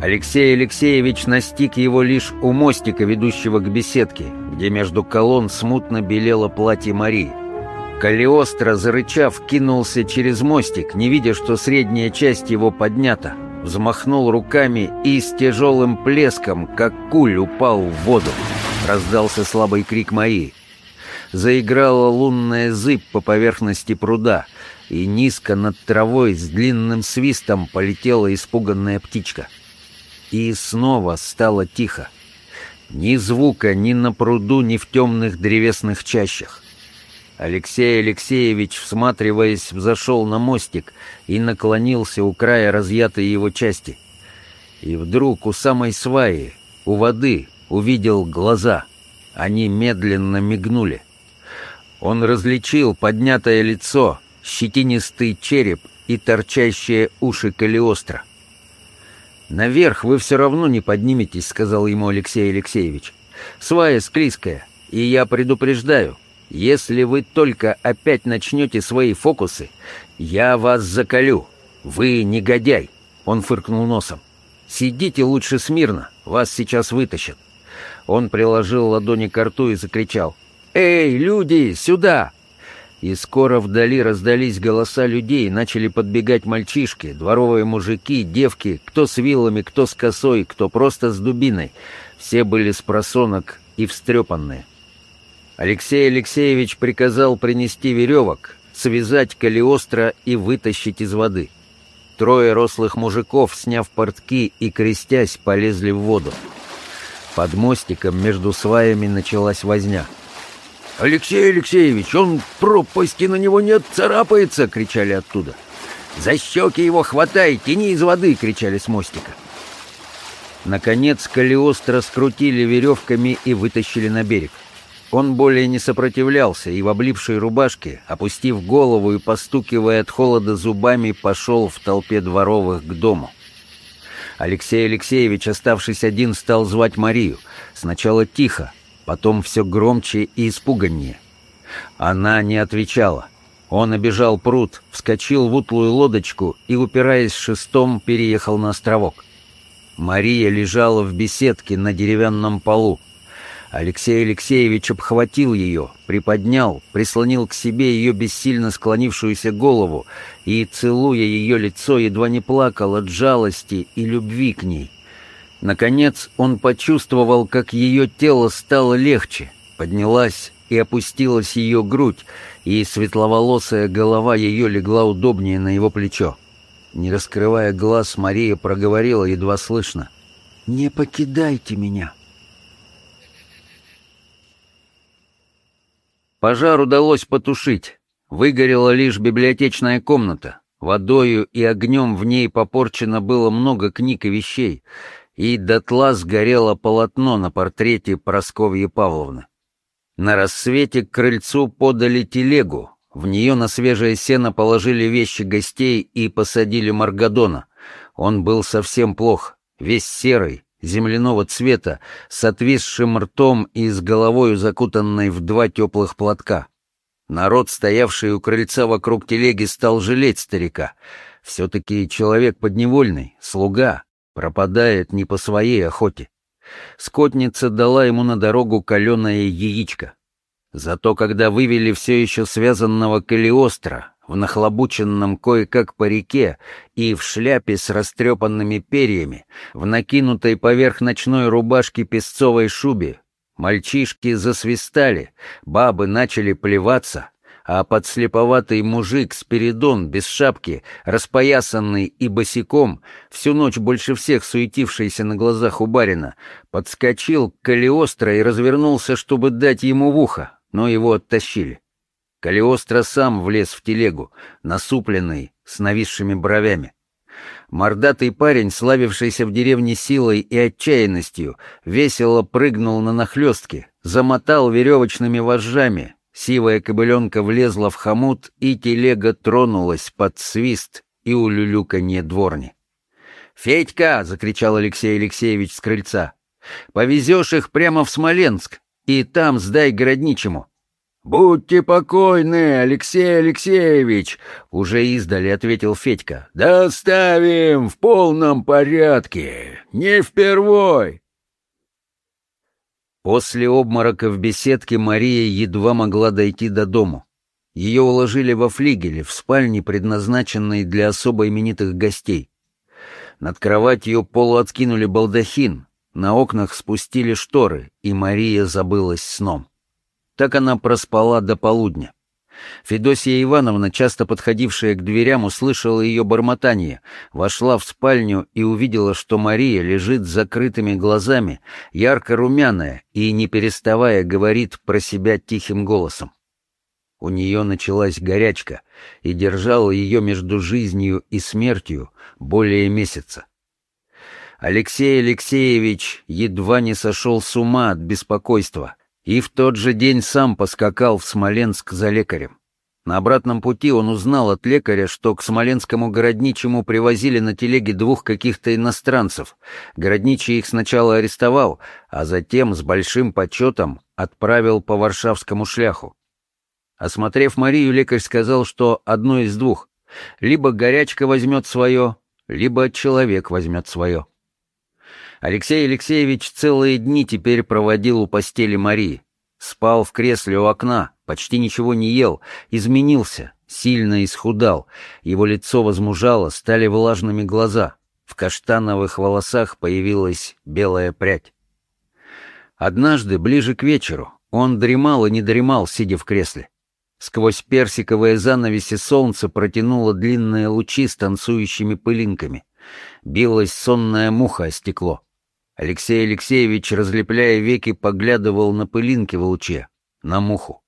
Алексей Алексеевич настиг его лишь у мостика, ведущего к беседке, где между колонн смутно белело платье Марии. Калиостро, зарычав, кинулся через мостик, не видя, что средняя часть его поднята, взмахнул руками и с тяжелым плеском, как куль, упал в воду. Раздался слабый крик Марии. Заиграла лунная зыбь по поверхности пруда, и низко над травой с длинным свистом полетела испуганная птичка — и снова стало тихо. Ни звука ни на пруду, ни в темных древесных чащах. Алексей Алексеевич, всматриваясь, взошел на мостик и наклонился у края разъятой его части. И вдруг у самой сваи, у воды, увидел глаза. Они медленно мигнули. Он различил поднятое лицо, щетинистый череп и торчащие уши Калиостро. «Наверх вы все равно не подниметесь», — сказал ему Алексей Алексеевич. «Свая склизкая, и я предупреждаю, если вы только опять начнете свои фокусы, я вас заколю. Вы негодяй!» Он фыркнул носом. «Сидите лучше смирно, вас сейчас вытащат». Он приложил ладони к рту и закричал. «Эй, люди, сюда! И скоро вдали раздались голоса людей, начали подбегать мальчишки, дворовые мужики, девки, кто с вилами, кто с косой, кто просто с дубиной. Все были с просонок и встрепанные. Алексей Алексеевич приказал принести веревок, связать Калиостро и вытащить из воды. Трое рослых мужиков, сняв портки и крестясь, полезли в воду. Под мостиком между сваями началась возня — «Алексей Алексеевич, он пропасти на него нет, царапается!» — кричали оттуда. «За щеки его хватай, тяни из воды!» — кричали с мостика. Наконец Калиостро скрутили веревками и вытащили на берег. Он более не сопротивлялся и в облипшей рубашке, опустив голову и постукивая от холода зубами, пошел в толпе дворовых к дому. Алексей Алексеевич, оставшись один, стал звать Марию. Сначала тихо, потом все громче и испуганнее. Она не отвечала. Он обежал пруд, вскочил в утлую лодочку и, упираясь шестом, переехал на островок. Мария лежала в беседке на деревянном полу. Алексей Алексеевич обхватил ее, приподнял, прислонил к себе ее бессильно склонившуюся голову и, целуя ее лицо, едва не плакал от жалости и любви к ней. Наконец он почувствовал, как ее тело стало легче, поднялась и опустилась ее грудь, и светловолосая голова ее легла удобнее на его плечо. Не раскрывая глаз, Мария проговорила едва слышно. «Не покидайте меня!» Пожар удалось потушить. Выгорела лишь библиотечная комната. Водою и огнем в ней попорчено было много книг и вещей, и дотла сгорело полотно на портрете Просковьи Павловны. На рассвете к крыльцу подали телегу, в нее на свежее сено положили вещи гостей и посадили Маргадона. Он был совсем плох, весь серый, земляного цвета, с отвисшим ртом и с головою закутанной в два теплых платка. Народ, стоявший у крыльца вокруг телеги, стал жалеть старика. Все-таки человек подневольный, слуга, пропадает не по своей охоте. Скотница дала ему на дорогу каленое яичко. Зато когда вывели все еще связанного Калиостро, в нахлобученном кое-как парике и в шляпе с растрепанными перьями, в накинутой поверх ночной рубашки песцовой шубе. Мальчишки засвистали, бабы начали плеваться, а подслеповатый мужик Спиридон без шапки, распоясанный и босиком, всю ночь больше всех суетившийся на глазах у барина, подскочил к Калиостро и развернулся, чтобы дать ему в ухо, но его оттащили. Калиостро сам влез в телегу, насупленный, с нависшими бровями. Мордатый парень, славившийся в деревне силой и отчаянностью, весело прыгнул на нахлестке, замотал веревочными вожжами. Сивая кобыленка влезла в хомут, и телега тронулась под свист и улюлюканье дворни. «Федька!» — закричал Алексей Алексеевич с крыльца. «Повезешь их прямо в Смоленск, и там сдай городничему. «Будьте покойны, Алексей Алексеевич!» — уже издали ответил Федька. «Доставим в полном порядке, не впервой!» После обморока в беседке Мария едва могла дойти до дому. Ее уложили во флигеле, в спальне, предназначенной для особо именитых гостей. Над кроватью полуоткинули балдахин, на окнах спустили шторы, и Мария забылась сном. Так она проспала до полудня. Федосия Ивановна, часто подходившая к дверям, услышала ее бормотание, вошла в спальню и увидела, что Мария лежит с закрытыми глазами, ярко румяная и, не переставая, говорит про себя тихим голосом. У нее началась горячка и держала ее между жизнью и смертью более месяца. Алексей Алексеевич едва не сошел с ума от беспокойства и в тот же день сам поскакал в Смоленск за лекарем. На обратном пути он узнал от лекаря, что к смоленскому городничему привозили на телеге двух каких-то иностранцев. Городничий их сначала арестовал, а затем с большим почетом отправил по варшавскому шляху. Осмотрев Марию, лекарь сказал, что одно из двух. Либо горячка возьмет свое, либо человек возьмет свое. Алексей Алексеевич целые дни теперь проводил у постели Марии. Спал в кресле у окна, почти ничего не ел, изменился, сильно исхудал. Его лицо возмужало, стали влажными глаза. В каштановых волосах появилась белая прядь. Однажды, ближе к вечеру, он дремал и не дремал, сидя в кресле. Сквозь персиковые занавеси солнце протянуло длинные лучи с танцующими пылинками. Билась сонная муха о стекло. Алексей Алексеевич, разлепляя веки, поглядывал на пылинки в луче, на муху.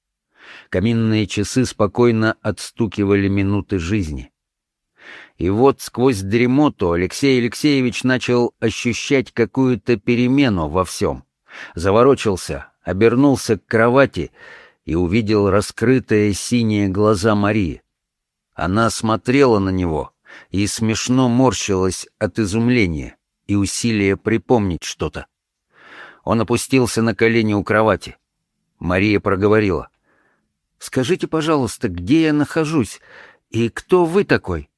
Каминные часы спокойно отстукивали минуты жизни. И вот сквозь дремоту Алексей Алексеевич начал ощущать какую-то перемену во всем. Заворочился, обернулся к кровати и увидел раскрытые синие глаза Марии. Она смотрела на него и смешно морщилась от изумления и усилие припомнить что-то. Он опустился на колени у кровати. Мария проговорила. «Скажите, пожалуйста, где я нахожусь и кто вы такой?»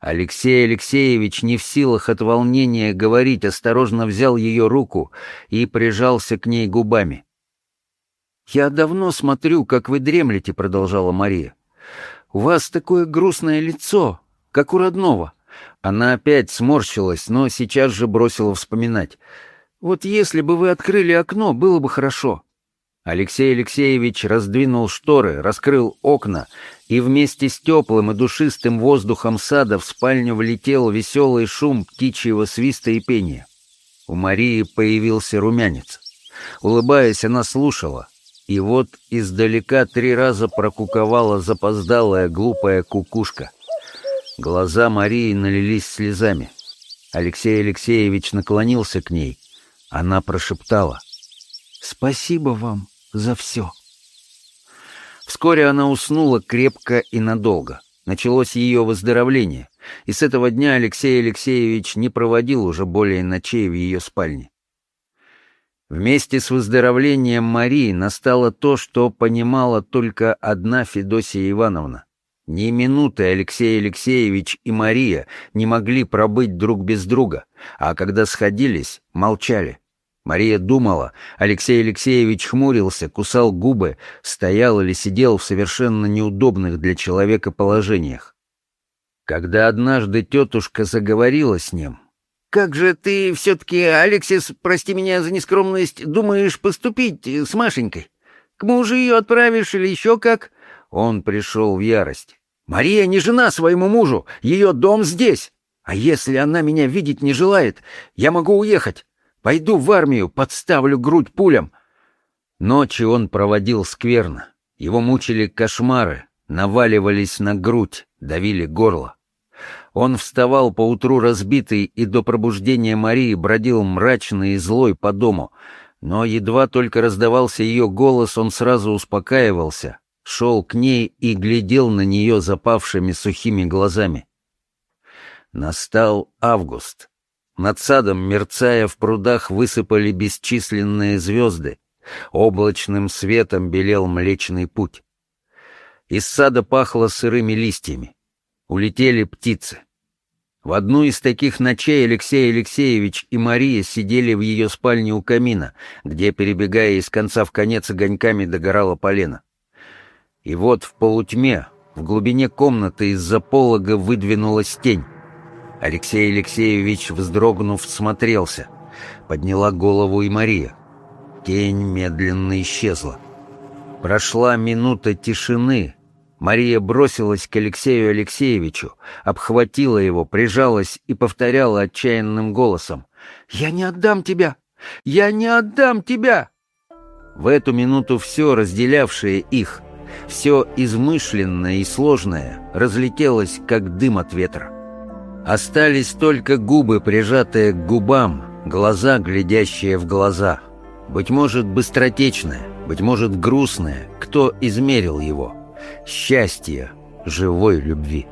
Алексей Алексеевич, не в силах от волнения говорить, осторожно взял ее руку и прижался к ней губами. «Я давно смотрю, как вы дремлете», — продолжала Мария. «У вас такое грустное лицо, как у родного». Она опять сморщилась, но сейчас же бросила вспоминать. «Вот если бы вы открыли окно, было бы хорошо». Алексей Алексеевич раздвинул шторы, раскрыл окна, и вместе с теплым и душистым воздухом сада в спальню влетел веселый шум птичьего свиста и пения. У Марии появился румянец. Улыбаясь, она слушала, и вот издалека три раза прокуковала запоздалая глупая кукушка. Глаза Марии налились слезами. Алексей Алексеевич наклонился к ней. Она прошептала. «Спасибо вам за все. Вскоре она уснула крепко и надолго. Началось ее выздоровление, и с этого дня Алексей Алексеевич не проводил уже более ночей в ее спальне. Вместе с выздоровлением Марии настало то, что понимала только одна Федосия Ивановна. Ни минуты Алексей Алексеевич и Мария не могли пробыть друг без друга, а когда сходились, молчали. Мария думала, Алексей Алексеевич хмурился, кусал губы, стоял или сидел в совершенно неудобных для человека положениях. Когда однажды тетушка заговорила с ним, «Как же ты все-таки, Алексис, прости меня за нескромность, думаешь поступить с Машенькой? К мужу ее отправишь или еще как?» Он пришел в ярость. «Мария не жена своему мужу, ее дом здесь. А если она меня видеть не желает, я могу уехать. Пойду в армию, подставлю грудь пулям. Ночи он проводил скверно. Его мучили кошмары, наваливались на грудь, давили горло. Он вставал поутру разбитый и до пробуждения Марии бродил мрачный и злой по дому, но едва только раздавался ее голос, он сразу успокаивался, шел к ней и глядел на нее запавшими сухими глазами. Настал август. Над садом, мерцая в прудах, высыпали бесчисленные звезды. Облачным светом белел Млечный Путь. Из сада пахло сырыми листьями. Улетели птицы. В одну из таких ночей Алексей Алексеевич и Мария сидели в ее спальне у камина, где, перебегая из конца в конец огоньками, догорала полена. И вот в полутьме, в глубине комнаты из-за полога выдвинулась тень. Алексей Алексеевич, вздрогнув, смотрелся. Подняла голову и Мария. Тень медленно исчезла. Прошла минута тишины. Мария бросилась к Алексею Алексеевичу, обхватила его, прижалась и повторяла отчаянным голосом. «Я не отдам тебя! Я не отдам тебя!» В эту минуту все, разделявшее их, все измышленное и сложное разлетелось, как дым от ветра. Остались только губы, прижатые к губам, глаза, глядящие в глаза. Быть может, быстротечное, быть может, грустное, кто измерил его. Счастье живой любви.